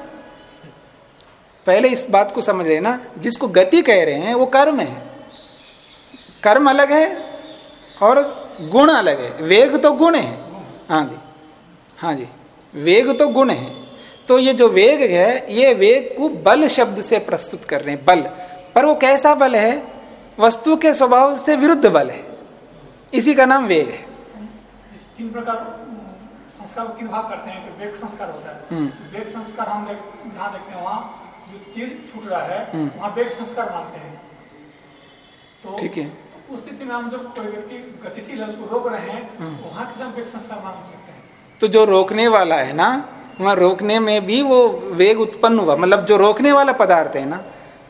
पहले इस बात को समझ रहे ना जिसको गति कह रहे हैं वो कर्म है। कर्म अलग है और गुण अलग है। वेग तो गुण है। हाँ जी। हाँ जी। वेग तो गुण है। तो ये जो वेग है ये वेग को बल शब्द से प्रस्तुत कर रहे हैं बल। पर वो कैसा बल है? वस्तु के स्वभाव से विरुद्ध बल है। इसी का नाम वेग है। तीन प्रकार संस्कार को तीन भाग करते हैं वेग संस्कार होता है। हम्म। वेग संस्कार हम जहाँ देखते हैं वहाँ जो तीर छूट रहा है हम्म। वहाँ वेग संस्कार मानते हैं। तो ठीक है। उस स्थिति में हम जब कोई व्यक्ति गतिशील है उसको रोक रहे हैं हम्म। वहाँ किसान वेग संस्कार मान सकते हैं। तो जो रोकने वाला है ना वहाँ रोकने में भी वो वेग उत्पन्न हुआ। मतलब जो रोकने वाला पदार्थ है ना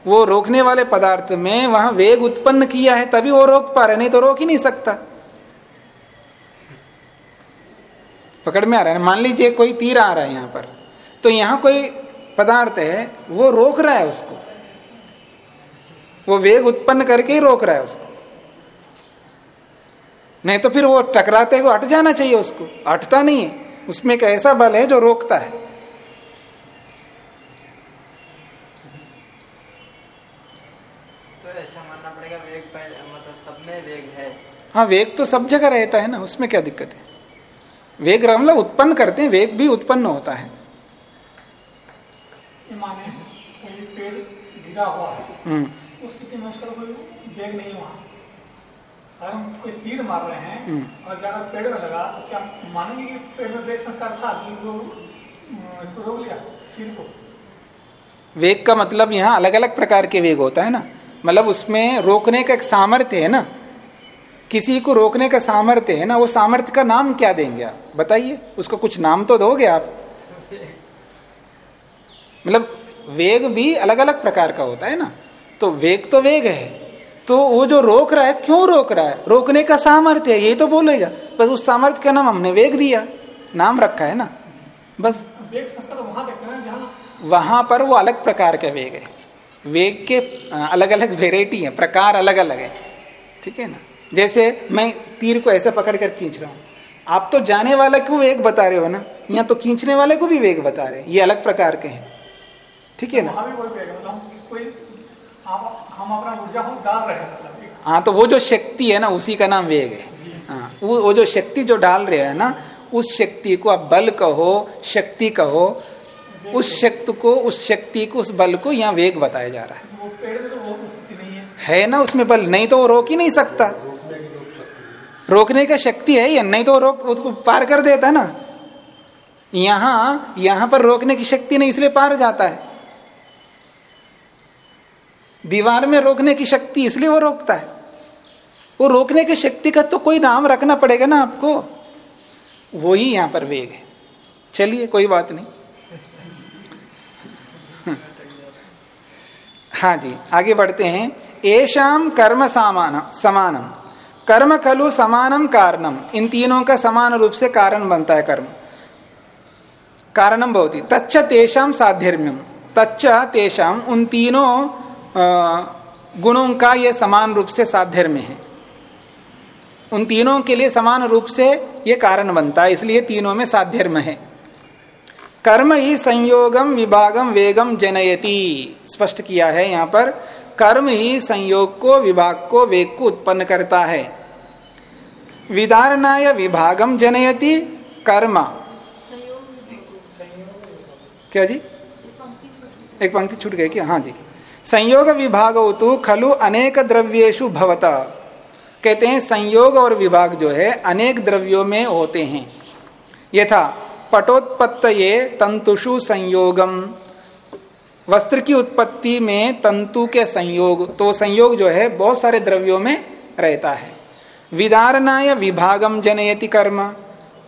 वो रोकने वाले पदार्थ में वहाँ वेग उत्पन्न किया है तभी वो रोक पा रहे नहीं तो रोक ही नहीं सकता। पकड़ में आ रहा है? मान लीजिए कोई तीर आ रहा है यहाँ पर। तो यहाँ कोई पदार्थ है वो रोक रहा है उसको। वो वेग उत्पन्न करके ही रोक रहा है उसको। नहीं तो फिर वो टकराते को हट जाना चाहिए उसको। हटता नहीं है। उसमें एक ऐसा बल है जो रोकता है। तो ऐसा मानना पड़ेगा वेग मतलब सब में वेग है। हाँ वेग तो सब जगह रहता है ना उसमें क्या दिक्कत है? वेग मतलब उत्पन्न करते हैं वेग भी उत्पन्न होता है। माने पेड़ गिरा हुआ है। हम्म। उस स्थिति में उसका कोई नहीं हुआ। अगर हम कोई तीर मार रहे हैं हम्म। और जाकर पेड़ में लगा तो क्या मानेंगे कि पेड़ में वेग संस्कार था इसको रोक लिया तीर को? वेग का मतलब यहाँ अलग अलग प्रकार के वेग होता है ना। मतलब उसमें रोकने का एक सामर्थ्य है ना। किसी को रोकने का सामर्थ्य है ना वो सामर्थ्य का नाम क्या देंगे आप? बताइए। उसका कुछ नाम तो दोगे आप। मतलब वेग भी अलग अलग प्रकार का होता है ना। तो वेग तो वेग है। तो वो जो रोक रहा है क्यों रोक रहा है? रोकने का सामर्थ्य है ये तो बोलेगा। बस उस सामर्थ्य का नाम हमने वेग दिया नाम रखा है ना। बस वेग तो वहाँ देखते हैं वहाँ पर वो अलग प्रकार का वेग है। वेग के अलग अलग वेराइटी है प्रकार अलग अलग है। ठीक है ना? जैसे मैं तीर को ऐसे पकड़ कर खींच रहा हूँ। आप तो जाने वाला क्यों वेग बता रहे हो ना? यहाँ तो खींचने वाले को भी वेग बता रहे हैं। ये अलग प्रकार के हैं। ठीक है ना? हम अपना ऊर्जा हम डाल रहे हैं हाँ तो वो जो शक्ति है ना उसी का नाम वेग है। हाँ वो, वो जो शक्ति जो डाल रहे हैं ना उस शक्ति को आप बल कहो शक्ति कहो उस शक्ति को उस शक्ति को उस बल को यहाँ वेग बताया जा रहा है। है। ना उसमें बल? नहीं तो वो रोक ही नहीं सकता। रोकने का शक्ति है या नहीं तो रोक उसको पार कर देता ना। यहाँ यहाँ पर रोकने की शक्ति नहीं इसलिए पार जाता है। दीवार में रोकने की शक्ति इसलिए वो रोकता है। वो रोकने की शक्ति का तो कोई नाम रखना पड़ेगा ना आपको। वो ही यहाँ पर वेग है। चलिए, कोई बात नहीं। हाँ जी, आगे बढ़ते हैं। एशाम कर्म सामान, समानम। कर्म खलु समानम कारणम। इन तीनों का समान रूप से कारण बनता है कर्म। कारणम बहुत तच्च तेषाम साध्यर्म्यम तच्च तेषाम उन तीनों गुणों का ये समान रूप से साध्यर्म्य है। उन तीनों के लिए समान रूप से ये कारण बनता है, इसलिए तीनों में साध्यर्म है। कर्म ही संयोगम विभागम वेगम जनयति, स्पष्ट किया है यहाँ पर। कर्म ही संयोग को, विभाग को, वेग को उत्पन्न करता है। विदारणाय विभागम जनयति, कर्म। क्या जी? एक पंक्ति छूट गई क्या? हाँ जी। संयोग विभाग तो खलु अनेक द्रव्येशु भवता। कहते हैं, संयोग और विभाग जो है, अनेक द्रव्यों में होते हैं। यथा पटोत्पत्त ये तंतुषु संयोगम। वस्त्र की उत्पत्ति में तंतु के संयोग तो संयोग जो है, बहुत सारे द्रव्यों में रहता है। विदारणाय विभागम जनयति कर्म।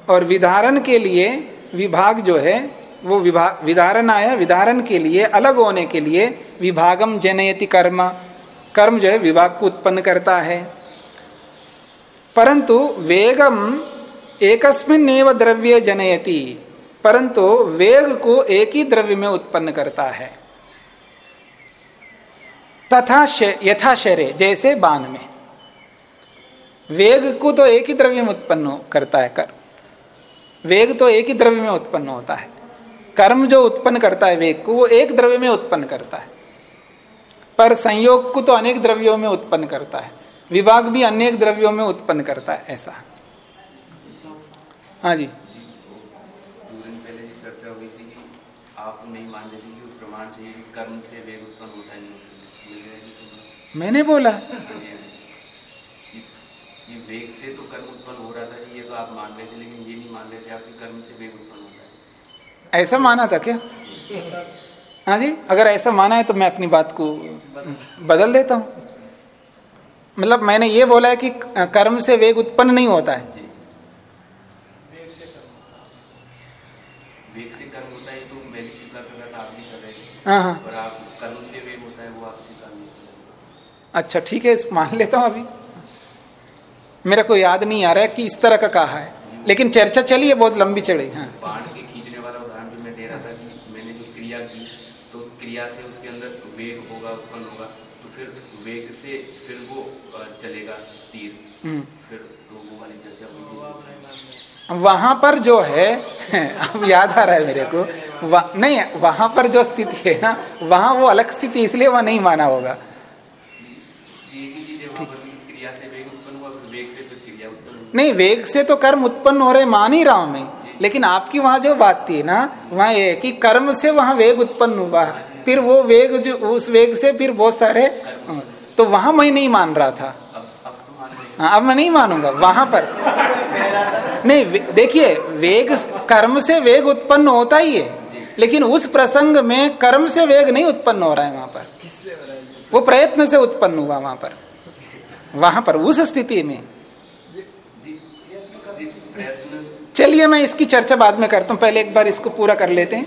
और विधारण के लिए विभाग जो है वो विधारण आया, विधारण के लिए, अलग होने के लिए विभागम जनयति कर्म। कर्म जो है, विभाग को उत्पन्न करता है। परंतु वेगम एकस्मिन एव द्रव्य जनयति, परंतु वेग को एक ही द्रव्य में उत्पन्न करता है। तथा यथा शरे, जैसे बाण में। वेग को तो एक ही द्रव्य में उत्पन्न करता है कर्म वेग तो एक ही द्रव्य में उत्पन्न होता है। कर्म जो उत्पन्न करता है वेग को वो एक द्रव्य में उत्पन्न करता है। पर संयोग को तो अनेक द्रव्यों में उत्पन्न करता है। विभाग भी अनेक द्रव्यों में उत्पन्न करता है ऐसा। हाँ जी। पहले चर्चा हुई थी आप नहीं मान बोला। ये वेग से तो कर्म उत्पन्न हो रहा था ये तो आप मान रहे थे लेकिन ये नहीं मान रहे थे आपके कर्म से वेग उत्पन्न ऐसा माना था क्या? हाँ जी अगर ऐसा माना है तो मैं अपनी बात को बदल देता हूँ। मतलब मैंने ये बोला है कि कर्म से वेग उत्पन्न नहीं होता है। अच्छा ठीक है मान लेता हूँ अभी। मेरा को याद नहीं आ रहा है कि इस तरह का कहा है। लेकिन चर्चा चली है बहुत लंबी चढ़ी हाँ बाण के खींचने वाला उदाहरण भी मैं दे रहा था कि मैंने जो क्रिया की तो उस क्रिया से उसके अंदर वेग होगा उत्पन्न होगा तो फिर वेग से फिर वो चलेगा तीर। हम्म। फिर तो वो वाली चर्चा हुई वहाँ पर जो है <laughs> अब याद आ रहा है मेरे को नहीं वहाँ पर जो स्थिति है ना वहाँ वो अलग स्थिति इसलिए वह नहीं माना होगा। नहीं वेग से तो कर्म उत्पन्न हो रहे मान ही रहा हूँ मैं। लेकिन आपकी वहाँ जो बात थी ना, वहाँ ये कि कर्म से वहाँ वेग उत्पन्न हुआ। फिर वो वेग जो, उस वेग से फिर बहुत सारे तो वहाँ मैं नहीं मान रहा था। हाँ अब मैं नहीं मानूँगा, वहाँ पर। नहीं देखिए, वेग, कर्म से वेग उत्पन्न होता ही है। लेकिन उस प्रसंग में कर्म से वेग नहीं उत्पन्न हो रहा है वहाँ पर। वो प्रयत्न से उत्पन्न हुआ वहाँ पर। वहाँ पर, उस स्थिति में। चलिए मैं इसकी चर्चा बाद में करता हूँ। पहले एक बार इसको पूरा कर लेते हैं।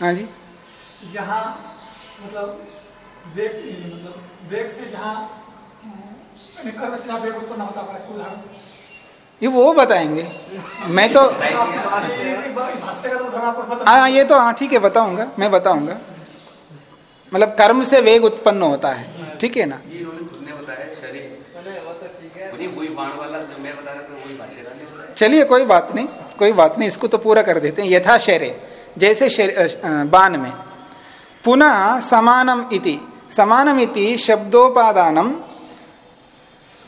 हाँ जी। जहाँ मतलब वेग मतलब वेग से जहाँ कर्म से जहाँ वेग उत्पन्न होता है इसको उदाहरण ये वो बताएँगे। मैं तो हाँ ये तो हाँ ठीक है बताऊँगा मैं बताऊँगा। मतलब कर्म से वेग उत्पन्न होता है ठीक है ना? चलिए, कोई बात नहीं, कोई बात नहीं, इसको तो पूरा कर देते हैं। यथा शरे, जैसे बान में। पुनः समानम इति समानम इति शब्दोपादानम।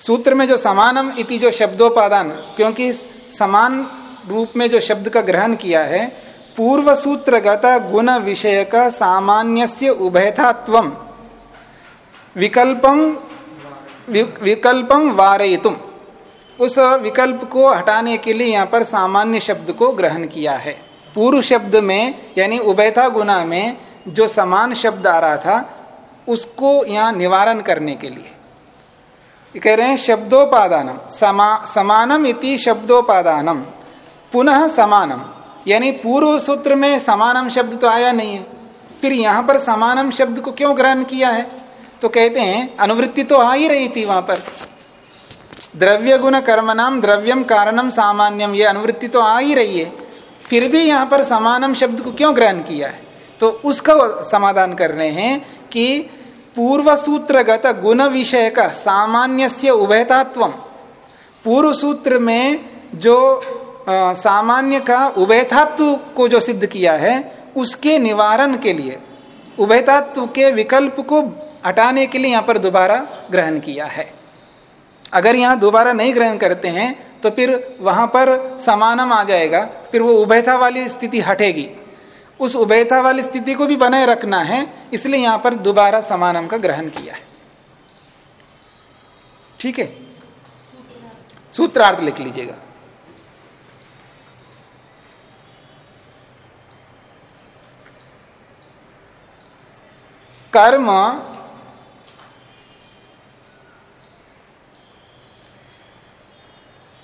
सूत्र में जो समानम इति जो शब्दोपादान, क्योंकि समान रूप में जो शब्द का ग्रहण किया है पूर्व सूत्रगत गुण विषय का सामान्य उभयथात्व विकल्पम विकल्पम वारयितुम। उस विकल्प को हटाने के लिए यहाँ पर सामान्य शब्द को ग्रहण किया है। पूर्व शब्द में, यानी उभयथा गुना में, जो समान शब्द आ रहा था, उसको यहाँ निवारण करने के लिए। कह रहे हैं, शब्दोपादानम, समा, समानम इति शब्दोपादानम, पुनः समानम। यानी पूर्व सूत्र में समानम शब्द तो आया नहीं है। फिर यहाँ पर समानम शब्द को क्यों ग्रहण किया है? तो कहते हैं, अनुवृत्ति तो आ ही रही थी वहाँ पर। द्रव्य गुण कर्म नाम द्रव्यम कारणम सामान्यम ये अनुवृत्ति तो आ ही रही है। फिर भी यहाँ पर समानम शब्द को क्यों ग्रहण किया है? तो उसका समाधान कर रहे हैं कि पूर्व सूत्रगत गुण विषय का सामान्य उभयतात्व। पूर्व सूत्र में जो सामान्य का उभयतात्व को जो सिद्ध किया है, उसके निवारण के लिए, उभयतात्व के विकल्प को हटाने के लिए यहाँ पर दोबारा ग्रहण किया है। अगर यहाँ दोबारा नहीं ग्रहण करते हैं तो फिर वहाँ पर समानम आ जाएगा, फिर वो उभयता वाली स्थिति हटेगी। उस उभयता वाली स्थिति को भी बनाए रखना है, इसलिए यहाँ पर दोबारा समानम का ग्रहण किया है। ठीक है? सूत्रार्थ लिख लीजिएगा। कर्म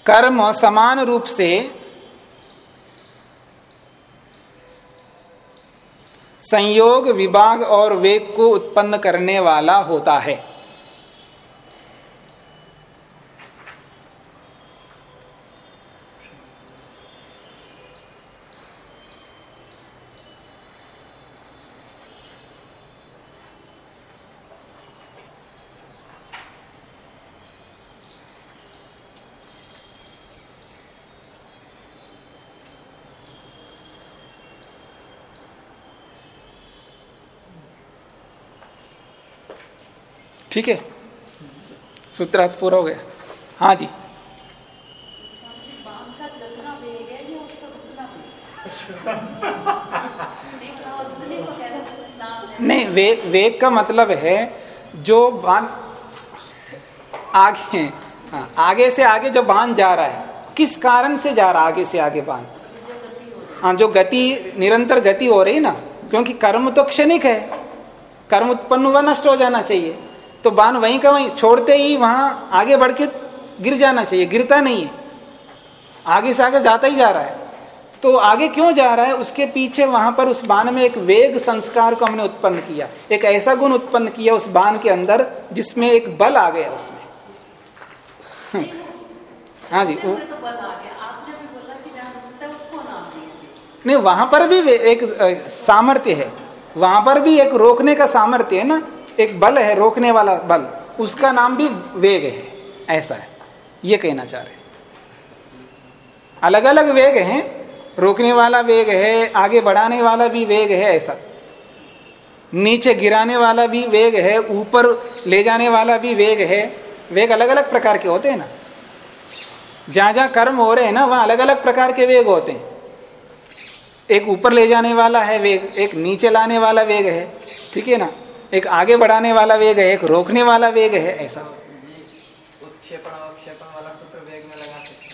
कर्म समान रूप से संयोग विभाग और वेग को उत्पन्न करने वाला होता है। ठीक है? सूत्रार्थ पूरा हो गया। हाँ जी। नहीं वे, वेग का मतलब है जो बाँध आगे हाँ, आगे से आगे जो बाँध जा रहा है किस कारण से जा रहा है आगे से आगे बाँध हाँ जो गति निरंतर गति हो रही ना क्योंकि कर्म तो क्षणिक है कर्म उत्पन्न हुआ नष्ट हो जाना चाहिए। तो बाण वहीं का वहीं छोड़ते ही वहाँ आगे बढ़ के गिर जाना चाहिए गिरता नहीं है। आगे से आगे जाता ही जा रहा है। तो आगे क्यों जा रहा है? उसके पीछे वहाँ पर उस बाण में एक वेग संस्कार को हमने उत्पन्न किया। एक ऐसा गुण उत्पन्न किया उस बाण के अंदर जिसमें एक बल आ गया उसमें। हाँ जी वो, नहीं वहाँ पर भी एक सामर्थ्य है। वहाँ पर भी एक रोकने का सामर्थ्य है ना? एक बल है, रोकने वाला बल, उसका नाम भी वेग है, ऐसा है, ये कहना चाह रहे अलग अलग वेग हैं, रोकने वाला वेग है, आगे बढ़ाने वाला भी वेग है, ऐसा। नीचे गिराने वाला भी वेग है, ऊपर ले जाने वाला भी वेग है, वेग अलग अलग प्रकार के होते हैं ना। जहाँ जहाँ कर्म हो रहे हैं ना, वहाँ अलग अलग प्रकार के वेग होते हैं। एक ऊपर ले जाने वाला है वेग, एक नीचे लाने वाला वेग है, ठीक है ना। एक आगे बढ़ाने वाला वेग है एक रोकने वाला वेग है ऐसा। उत्क्षेपण अवक्षेपण वाला सूत्र वेग में लगा सकते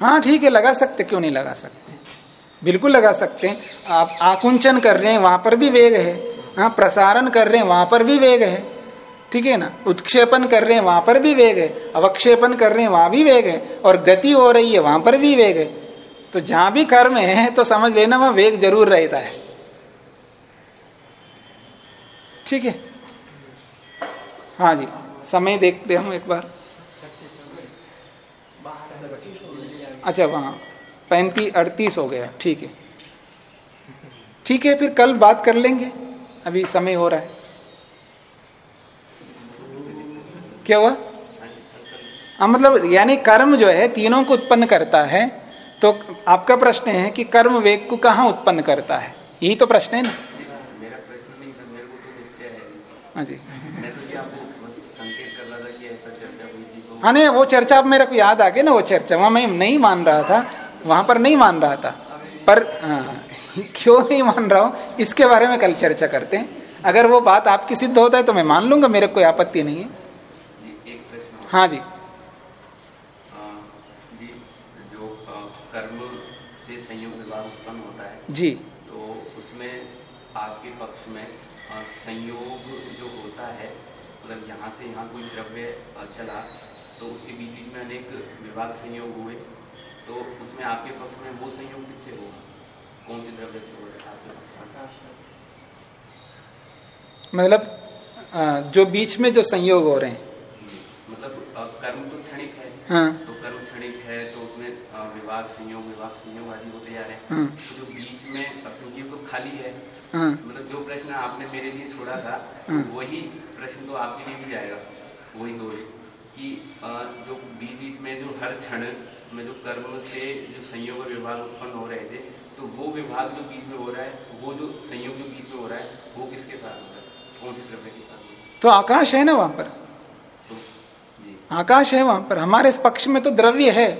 हाँ ठीक है लगा सकते क्यों नहीं लगा सकते? बिल्कुल लगा सकते हैं। आप आकुंचन कर रहे हैं वहाँ पर भी वेग है। हाँ प्रसारण कर रहे हैं वहाँ पर भी वेग है। ठीक है ना? उत्क्षेपण कर रहे हैं वहाँ पर भी वेग है। अवक्षेपण कर रहे हैं वहाँ भी वेग है। और गति हो रही है वहाँ पर भी वेग है। तो जहाँ भी कर्म है तो समझ लेना वहाँ वेग ज़रूर रहता है। ठीक है? हाँ जी, समय देखते हम एक बार। अच्छा वहाँ पैंतीस अड़तीस हो गया, ठीक है। ठीक है, फिर कल बात कर लेंगे। अभी समय हो रहा है। क्या हुआ? हाँ मतलब यानी कर्म जो है, तीनों को उत्पन्न करता है। तो आपका प्रश्न है कि कर्म वेग को कहाँ उत्पन्न करता है? यही तो प्रश्न है ना? हाँ जी। हाँ नहीं वो चर्चा अब मेरे को याद आ गया ना वो चर्चा। वहाँ मैं नहीं मान रहा था वहाँ पर नहीं मान रहा था। पर हाँ, क्यों नहीं मान रहा हूँ? इसके बारे में कल चर्चा करते हैं। अगर वो बात आपकी सिद्ध होता है तो मैं मान लूँगा मेरे कोई आपत्ति नहीं है। हाँ जी। जो कर्म से संयोग विभाग उत्पन्न होता जी। तो उसमें आपके पक्ष में संयोग जो होता है मतलब यहाँ से यहाँ कोई द्रव्य चला तो उसके बीच बीच में अनेक विभाग संयोग हुए। तो उसमें आपके पक्ष में वो संयोग किससे होगा कौन से द्रव्य से होगा मतलब जो बीच में जो संयोग हो रहे हैं। मतलब कर्म तो क्षणिक है। हाँ। तो कर्म क्षणिक है तो उसमें विभाग संयोग विभाग संयोग आदि होते जा रहे हैं। हाँ। तो जो बीच में क्योंकि तो खाली है हाँ। मतलब जो प्रश्न आपने मेरे लिए छोड़ा था हाँ। वही प्रश्न तो आपके लिए भी जाएगा। वही दोष कि जो बीच बीच में जो हर क्षण में जो कर्म से जो संयोग और विभाग उत्पन्न हो रहे थे तो वो विभाग जो बीच में हो रहा है वो जो संयोग जो बीच में हो रहा है वो किसके साथ हो रहा है? कौन से द्रव्य के साथ तो आकाश है ना वहाँ पर? तो आकाश है वहाँ पर। हमारे इस पक्ष में तो द्रव्य है।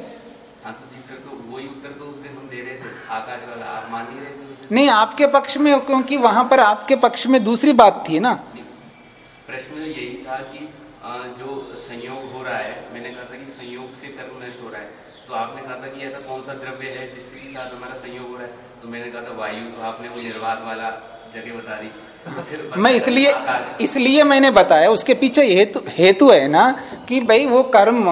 हाँ तो तो वही उत्तर तो उस दिन हम दे रहे थे। आकाश वाला आप मान ही रहे थे उस दिन। नहीं आपके पक्ष में क्योंकि वहाँ पर आपके पक्ष में दूसरी बात थी ना। प्रश्न यही था कि जो संयोग हो रहा है मैंने कहा था कि संयोग से कर्म नष्ट हो रहा है। तो आपने कहा था कि ऐसा कौन सा द्रव्य है जिसके साथ हमारा संयोग हो रहा है? तो मैंने कहा था वायु तो आपने वो निर्वात वाला जगह बता दी। तो मैं इसलिए इसलिए मैंने बताया उसके पीछे हेतु हेतु है ना कि भाई वो कर्म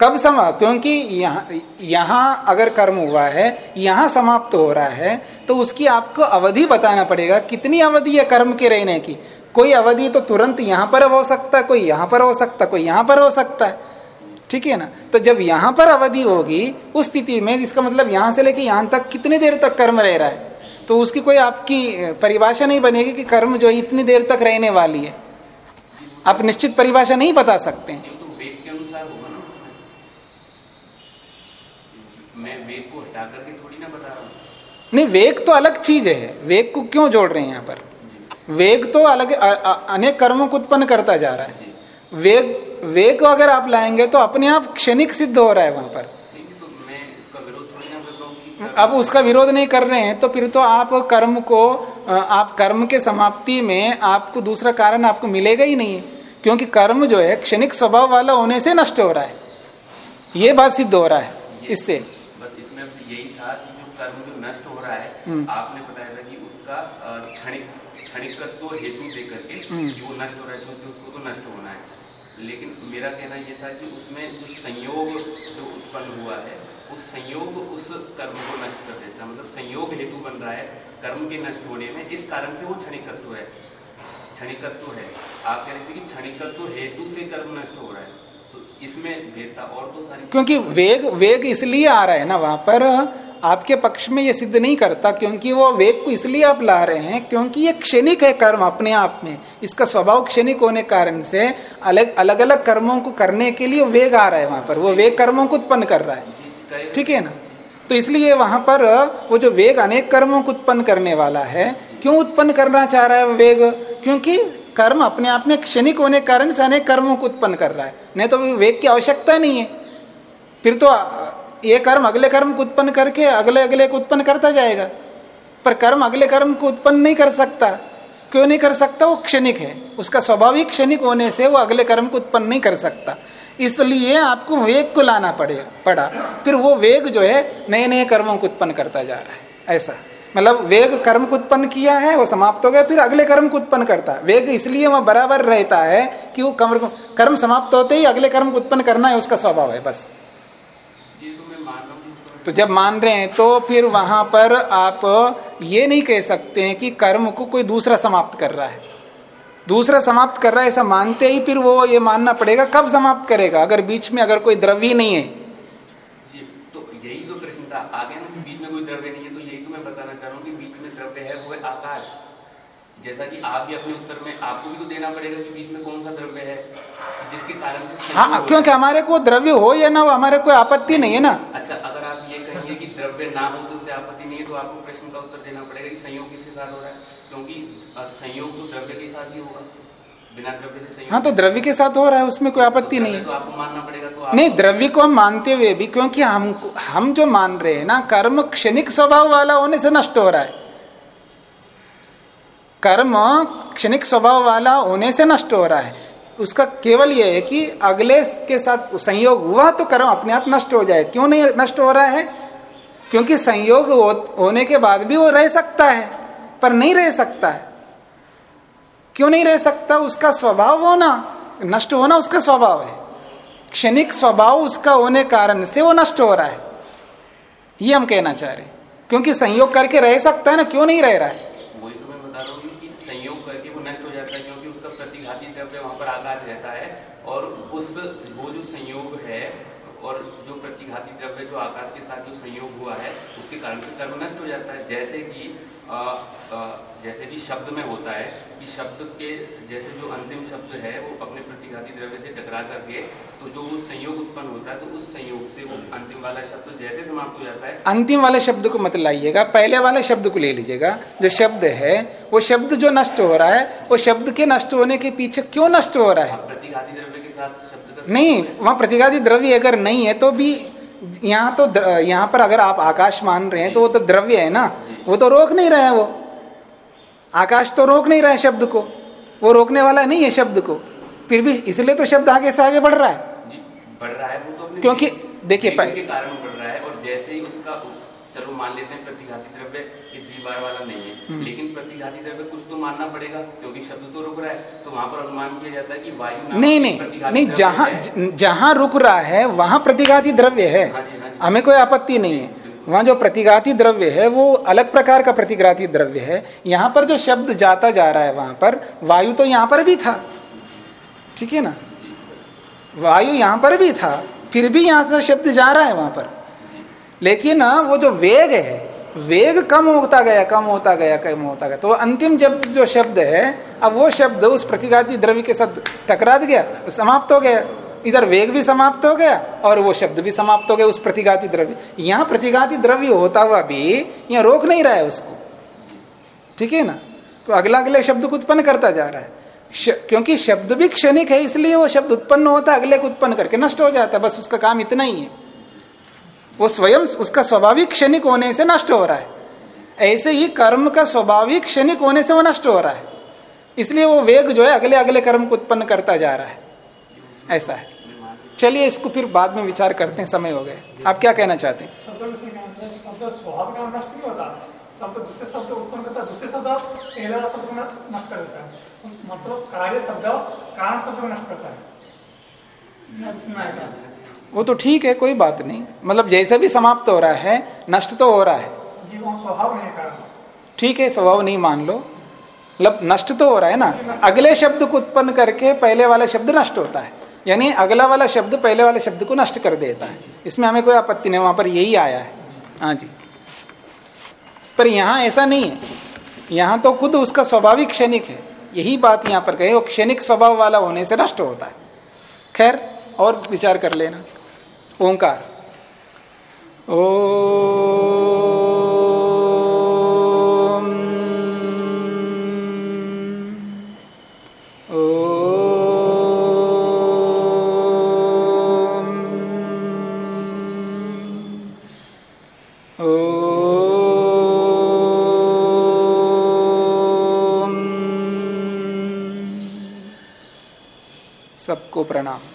कब सम क्योंकि यहाँ यहाँ अगर कर्म हुआ है यहाँ समाप्त हो रहा है तो उसकी आपको अवधि बताना पड़ेगा कितनी अवधि है कर्म के रहने की। कोई अवधि तो तुरंत यहाँ पर हो सकता है कोई यहाँ पर हो सकता है कोई यहाँ पर हो सकता है। ठीक है ना? तो जब यहाँ पर अवधि होगी उस स्थिति में इसका मतलब यहाँ से लेके यहाँ तक कितनी देर तक कर्म रह रहा है तो उसकी कोई आपकी परिभाषा नहीं बनेगी कि कर्म जो है इतनी देर तक रहने वाली है। आप निश्चित परिभाषा नहीं बता सकते हैं। तो वेद के अनुसार होगा ना। मैं वेद को हटा करके थोड़ी ना बता रहा हूँ। नहीं वेग तो अलग चीज़ है। वेग को क्यों जोड़ रहे हैं यहाँ पर? वेग तो अलग अनेक कर्मों को उत्पन्न करता जा रहा है। वेग वेग को अगर आप लाएँगे तो अपने आप क्षणिक सिद्ध हो रहा है वहाँ पर। तो मैं उसका विरोध थोड़ी ना कर रहा हूँ कि अब उसका विरोध नहीं कर रहे हैं तो फिर तो आप कर्म को आप कर्म के समाप्ति में आपको दूसरा कारण आपको मिलेगा ही नहीं। क्योंकि कर्म जो है क्षणिक स्वभाव वाला होने से नष्ट हो रहा है। ये बात सिद्ध हो रहा है इससे। बस इसमें यही था कि जो कर्म जो नष्ट हो रहा है हम्म। आपने बताया था कि उसका अ, क्षणिक क्षणिकत्व हेतु दे करके हम्म। कि वो नष्ट हो रहा है क्योंकि उसको तो नष्ट होना है। लेकिन मेरा कहना ये था कि उसमें जो संयोग जो उत्पन्न हुआ है उस संयोग उस कर्म को नष्ट कर देता है। मतलब संयोग हेतु बन रहा है कर्म के नष्ट होने में। इस कारण से वो क्षणिकत्व है। क्षणिकत्व है। आप कह रहे थे कि क्षणिकत्व हेतु से कर्म नष्ट हो रहा है। तो इसमें भेदता और तो सारी क्योंकि वेग वेग इसलिए आ रहा है ना वहाँ पर आपके पक्ष में ये सिद्ध नहीं करता, क्योंकि वो वेग को इसलिए आप ला रहे हैं, क्योंकि ये क्षणिक है कर्म अपने आप में। इसका स्वभाव क्षणिक होने कारण से अलग अलग अलग कर्मों को करने के लिए वेग आ रहा है वहाँ पर। वो वेग कर्मों को उत्पन्न कर रहा है। ठीक है ना? तो इसलिए वहाँ पर वो जो वेग अनेक कर्मों को उत्पन्न करने वाला है, क्यों उत्पन्न करना चाह रहा है वो वेग? क्योंकि कर्म अपने आप में क्षणिक होने के कारण से अनेक कर्मों को उत्पन्न कर रहा है। नहीं तो वेग की आवश्यकता नहीं है। फिर तो ये कर्म अगले कर्म को उत्पन्न करके अगले अगले को उत्पन्न करता जाएगा। पर कर्म अगले कर्म को उत्पन्न नहीं कर सकता। क्यों नहीं कर सकता? वो क्षणिक है। उसका स्वाभाविक क्षणिक होने से वो अगले कर्म को उत्पन्न नहीं कर सकता। इसलिए आपको वेग को लाना पड़ेगा पड़ा। फिर वो वेग जो है नए नए कर्मों को उत्पन्न करता जा रहा है। ऐसा। मतलब वेग कर्म को उत्पन्न किया है, वो समाप्त हो गया, फिर अगले कर्म को उत्पन्न करता है। वेग इसलिए वह बराबर रहता है कि वो कर्म कर्म समाप्त होते ही अगले कर्म को उत्पन्न करना है, उसका स्वभाव है, बस। तो जब मान रहे हैं तो फिर वहाँ पर आप ये नहीं कह सकते हैं कि कर्म को कोई दूसरा समाप्त कर रहा है। दूसरा समाप्त कर रहा है ऐसा मानते ही फिर वो ये मानना पड़ेगा, कब समाप्त करेगा? अगर बीच में अगर कोई द्रव्य नहीं है। तो यही तो प्रश्न था, आगे ना कि बीच में कोई द्रव्य नहीं है तो यही तो मैं बताना चाह रहा हूँ कि बीच में द्रव्य है वो है आकाश जैसा कि आप भी अपने उत्तर में आपको भी तो देना पड़ेगा कि बीच में कौन सा द्रव्य है जिसके कारण हो क्योंकि हमारे को द्रव्य हो या ना हो हमारे कोई आपत्ति नहीं है ना। अच्छा अगर आप ये कहेंगे कि द्रव्य ना हो तो उसे आपत्ति नहीं है तो आपको प्रश्न का उत्तर देना पड़ेगा कि संयोग किसके साथ हो रहा है। क्योंकि संयोग तो द्रव्य के साथ ही होगा। बिना द्रव्य से हाँ तो द्रव्य के साथ हो रहा है उसमें कोई आपत्ति नहीं है। तो आपको मानना पड़ेगा तो आप नहीं द्रव्य को हम मानते हुए भी क्योंकि हम हम जो मान रहे हैं ना कर्म क्षणिक स्वभाव वाला होने से नष्ट हो रहा है। कर्म क्षणिक स्वभाव वाला होने से नष्ट हो रहा है। उसका केवल यह है कि अगले के साथ संयोग हुआ तो कर्म अपने आप नष्ट हो जाए। क्यों नहीं नष्ट हो रहा है? क्योंकि संयोग होने के बाद भी वो रह सकता है, पर नहीं रह सकता है। क्यों नहीं रह सकता? उसका स्वभाव होना, नष्ट होना उसका स्वभाव है। क्षणिक स्वभाव उसका होने कारण से वो नष्ट हो रहा है। ये हम कहना चाह रहे क्योंकि संयोग करके रह सकता है ना, क्यों नहीं रह रहा है? वही तो मैं बता रहा हूँ संयोग करके वो नष्ट हो जाता है, क्योंकि उसका प्रतिघाती द्रव्य वहाँ पर आकाश रहता है। और उस, वो जो संयोग है, और जो प्रतिघाती द्रव्य जो आकाश के साथ जो संयोग हुआ है, उसके कारण से कर्म नष्ट हो जाता है। जैसे कि आ, आ, जैसे कि शब्द में होता है कि शब्द के जैसे जो अंतिम शब्द है वो अपने प्रतिघाती द्रव्य से टकरा करके तो जो वो संयोग उत्पन्न होता है तो उस संयोग से वो अंतिम वाला शब्द जैसे समाप्त हो जाता है। अंतिम वाले शब्द को मत लाइएगा पहले वाले शब्द को ले लीजिएगा। जो शब्द है वो शब्द जो नष्ट हो रहा है वो शब्द के नष्ट होने के पीछे क्यों नष्ट हो रहा है? प्रतिघाती द्रव्य के साथ शब्द नहीं वहाँ प्रतिघाती द्रव्य अगर नहीं है तो भी यहाँ तो यहाँ पर अगर आप आकाश मान रहे हैं तो वो तो द्रव्य है ना? वो तो रोक नहीं रहे वो। आकाश तो रोक नहीं रहा है शब्द को। वो रोकने वाला नहीं है शब्द को। फिर भी इसलिए तो शब्द आगे से आगे बढ़ रहा है। बढ़ रहा है वो तो क्योंकि देखिए कारण बढ़ रहा है और जैसे ही उसका चलो मान लेते हैं प्रतिघाती द्रव्य दीवार वाला नहीं है। हम्म। लेकिन प्रतिघाती द्रव्य कुछ तो मानना पड़ेगा क्योंकि शब्द तो रुक रहा है तो वहाँ पर अनुमान किया जाता है कि वायु नहीं नहीं नहीं जहाँ जहाँ रुक रहा है वहाँ प्रतिघाती द्रव्य है। हाँ हाँ हमें कोई आपत्ति नहीं है। वहाँ जो प्रतिघाती द्रव्य है वो अलग प्रकार का प्रतिघाती द्रव्य है। यहाँ पर जो शब्द जाता जा रहा है वहाँ पर वायु तो यहाँ पर भी था। ठीक है ना? वायु यहाँ पर भी था फिर भी यहाँ से शब्द जा रहा है वहाँ पर। लेकिन वो जो वेग है, वेग कम होता गया, कम होता गया, कम होता गया। तो अंतिम जब जो शब्द है, अब वो शब्द उस प्रतिघाती द्रव्य के साथ टकरा गया तो समाप्त हो गया। इधर वेग भी समाप्त हो गया और वो शब्द भी समाप्त हो गया उस प्रतिघाती द्रव्य। यहाँ प्रतिघाती द्रव्य होता हुआ भी यहाँ रोक नहीं रहा है उसको। ठीक है ना? तो अगला अगले शब्द को उत्पन्न करता जा रहा है। क्योंकि शब्द भी क्षणिक है, इसलिए वो शब्द उत्पन्न होता है, अगले को उत्पन्न करके नष्ट हो जाता है। बस उसका काम इतना ही है। वो स्वयं उसका स्वाभाविक क्षणिक होने से नष्ट हो रहा है। ऐसे ही कर्म का स्वाभाविक क्षणिक होने से वो नष्ट हो रहा है। इसलिए वो वेग जो है अगले अगले कर्म को उत्पन्न करता जा रहा है। ऐसा है। चलिए इसको फिर बाद में विचार करते हैं समय हो गए आप क्या कहना चाहते हैं? शब्द दूसरे शब्द उत्पन्न करता है दूसरे शब्द पहले शब्द को नष्ट कर देता है। मतलब कार्य शब्द कारण शब्द को नष्ट करता है। वो तो ठीक है कोई बात नहीं। मतलब जैसे भी समाप्त हो रहा है नष्ट तो हो रहा है। स्वभाव नहीं ठीक है स्वभाव नहीं मान लो। मतलब नष्ट तो हो रहा है ना। अगले शब्द को उत्पन्न करके पहले वाला शब्द नष्ट होता है। यानी अगला वाला शब्द पहले वाले शब्द को नष्ट कर देता है। इसमें हमें कोई आपत्ति नहीं वहाँ पर यही आया है। हाँ जी। पर यहाँ ऐसा नहीं है। यहाँ तो खुद उसका स्वाभाविक क्षणिक है। यही बात यहाँ पर कहे वो क्षणिक स्वभाव वाला होने से नष्ट होता है। खैर और विचार कर लेना। ओंकार। ओ सबको प्रणाम।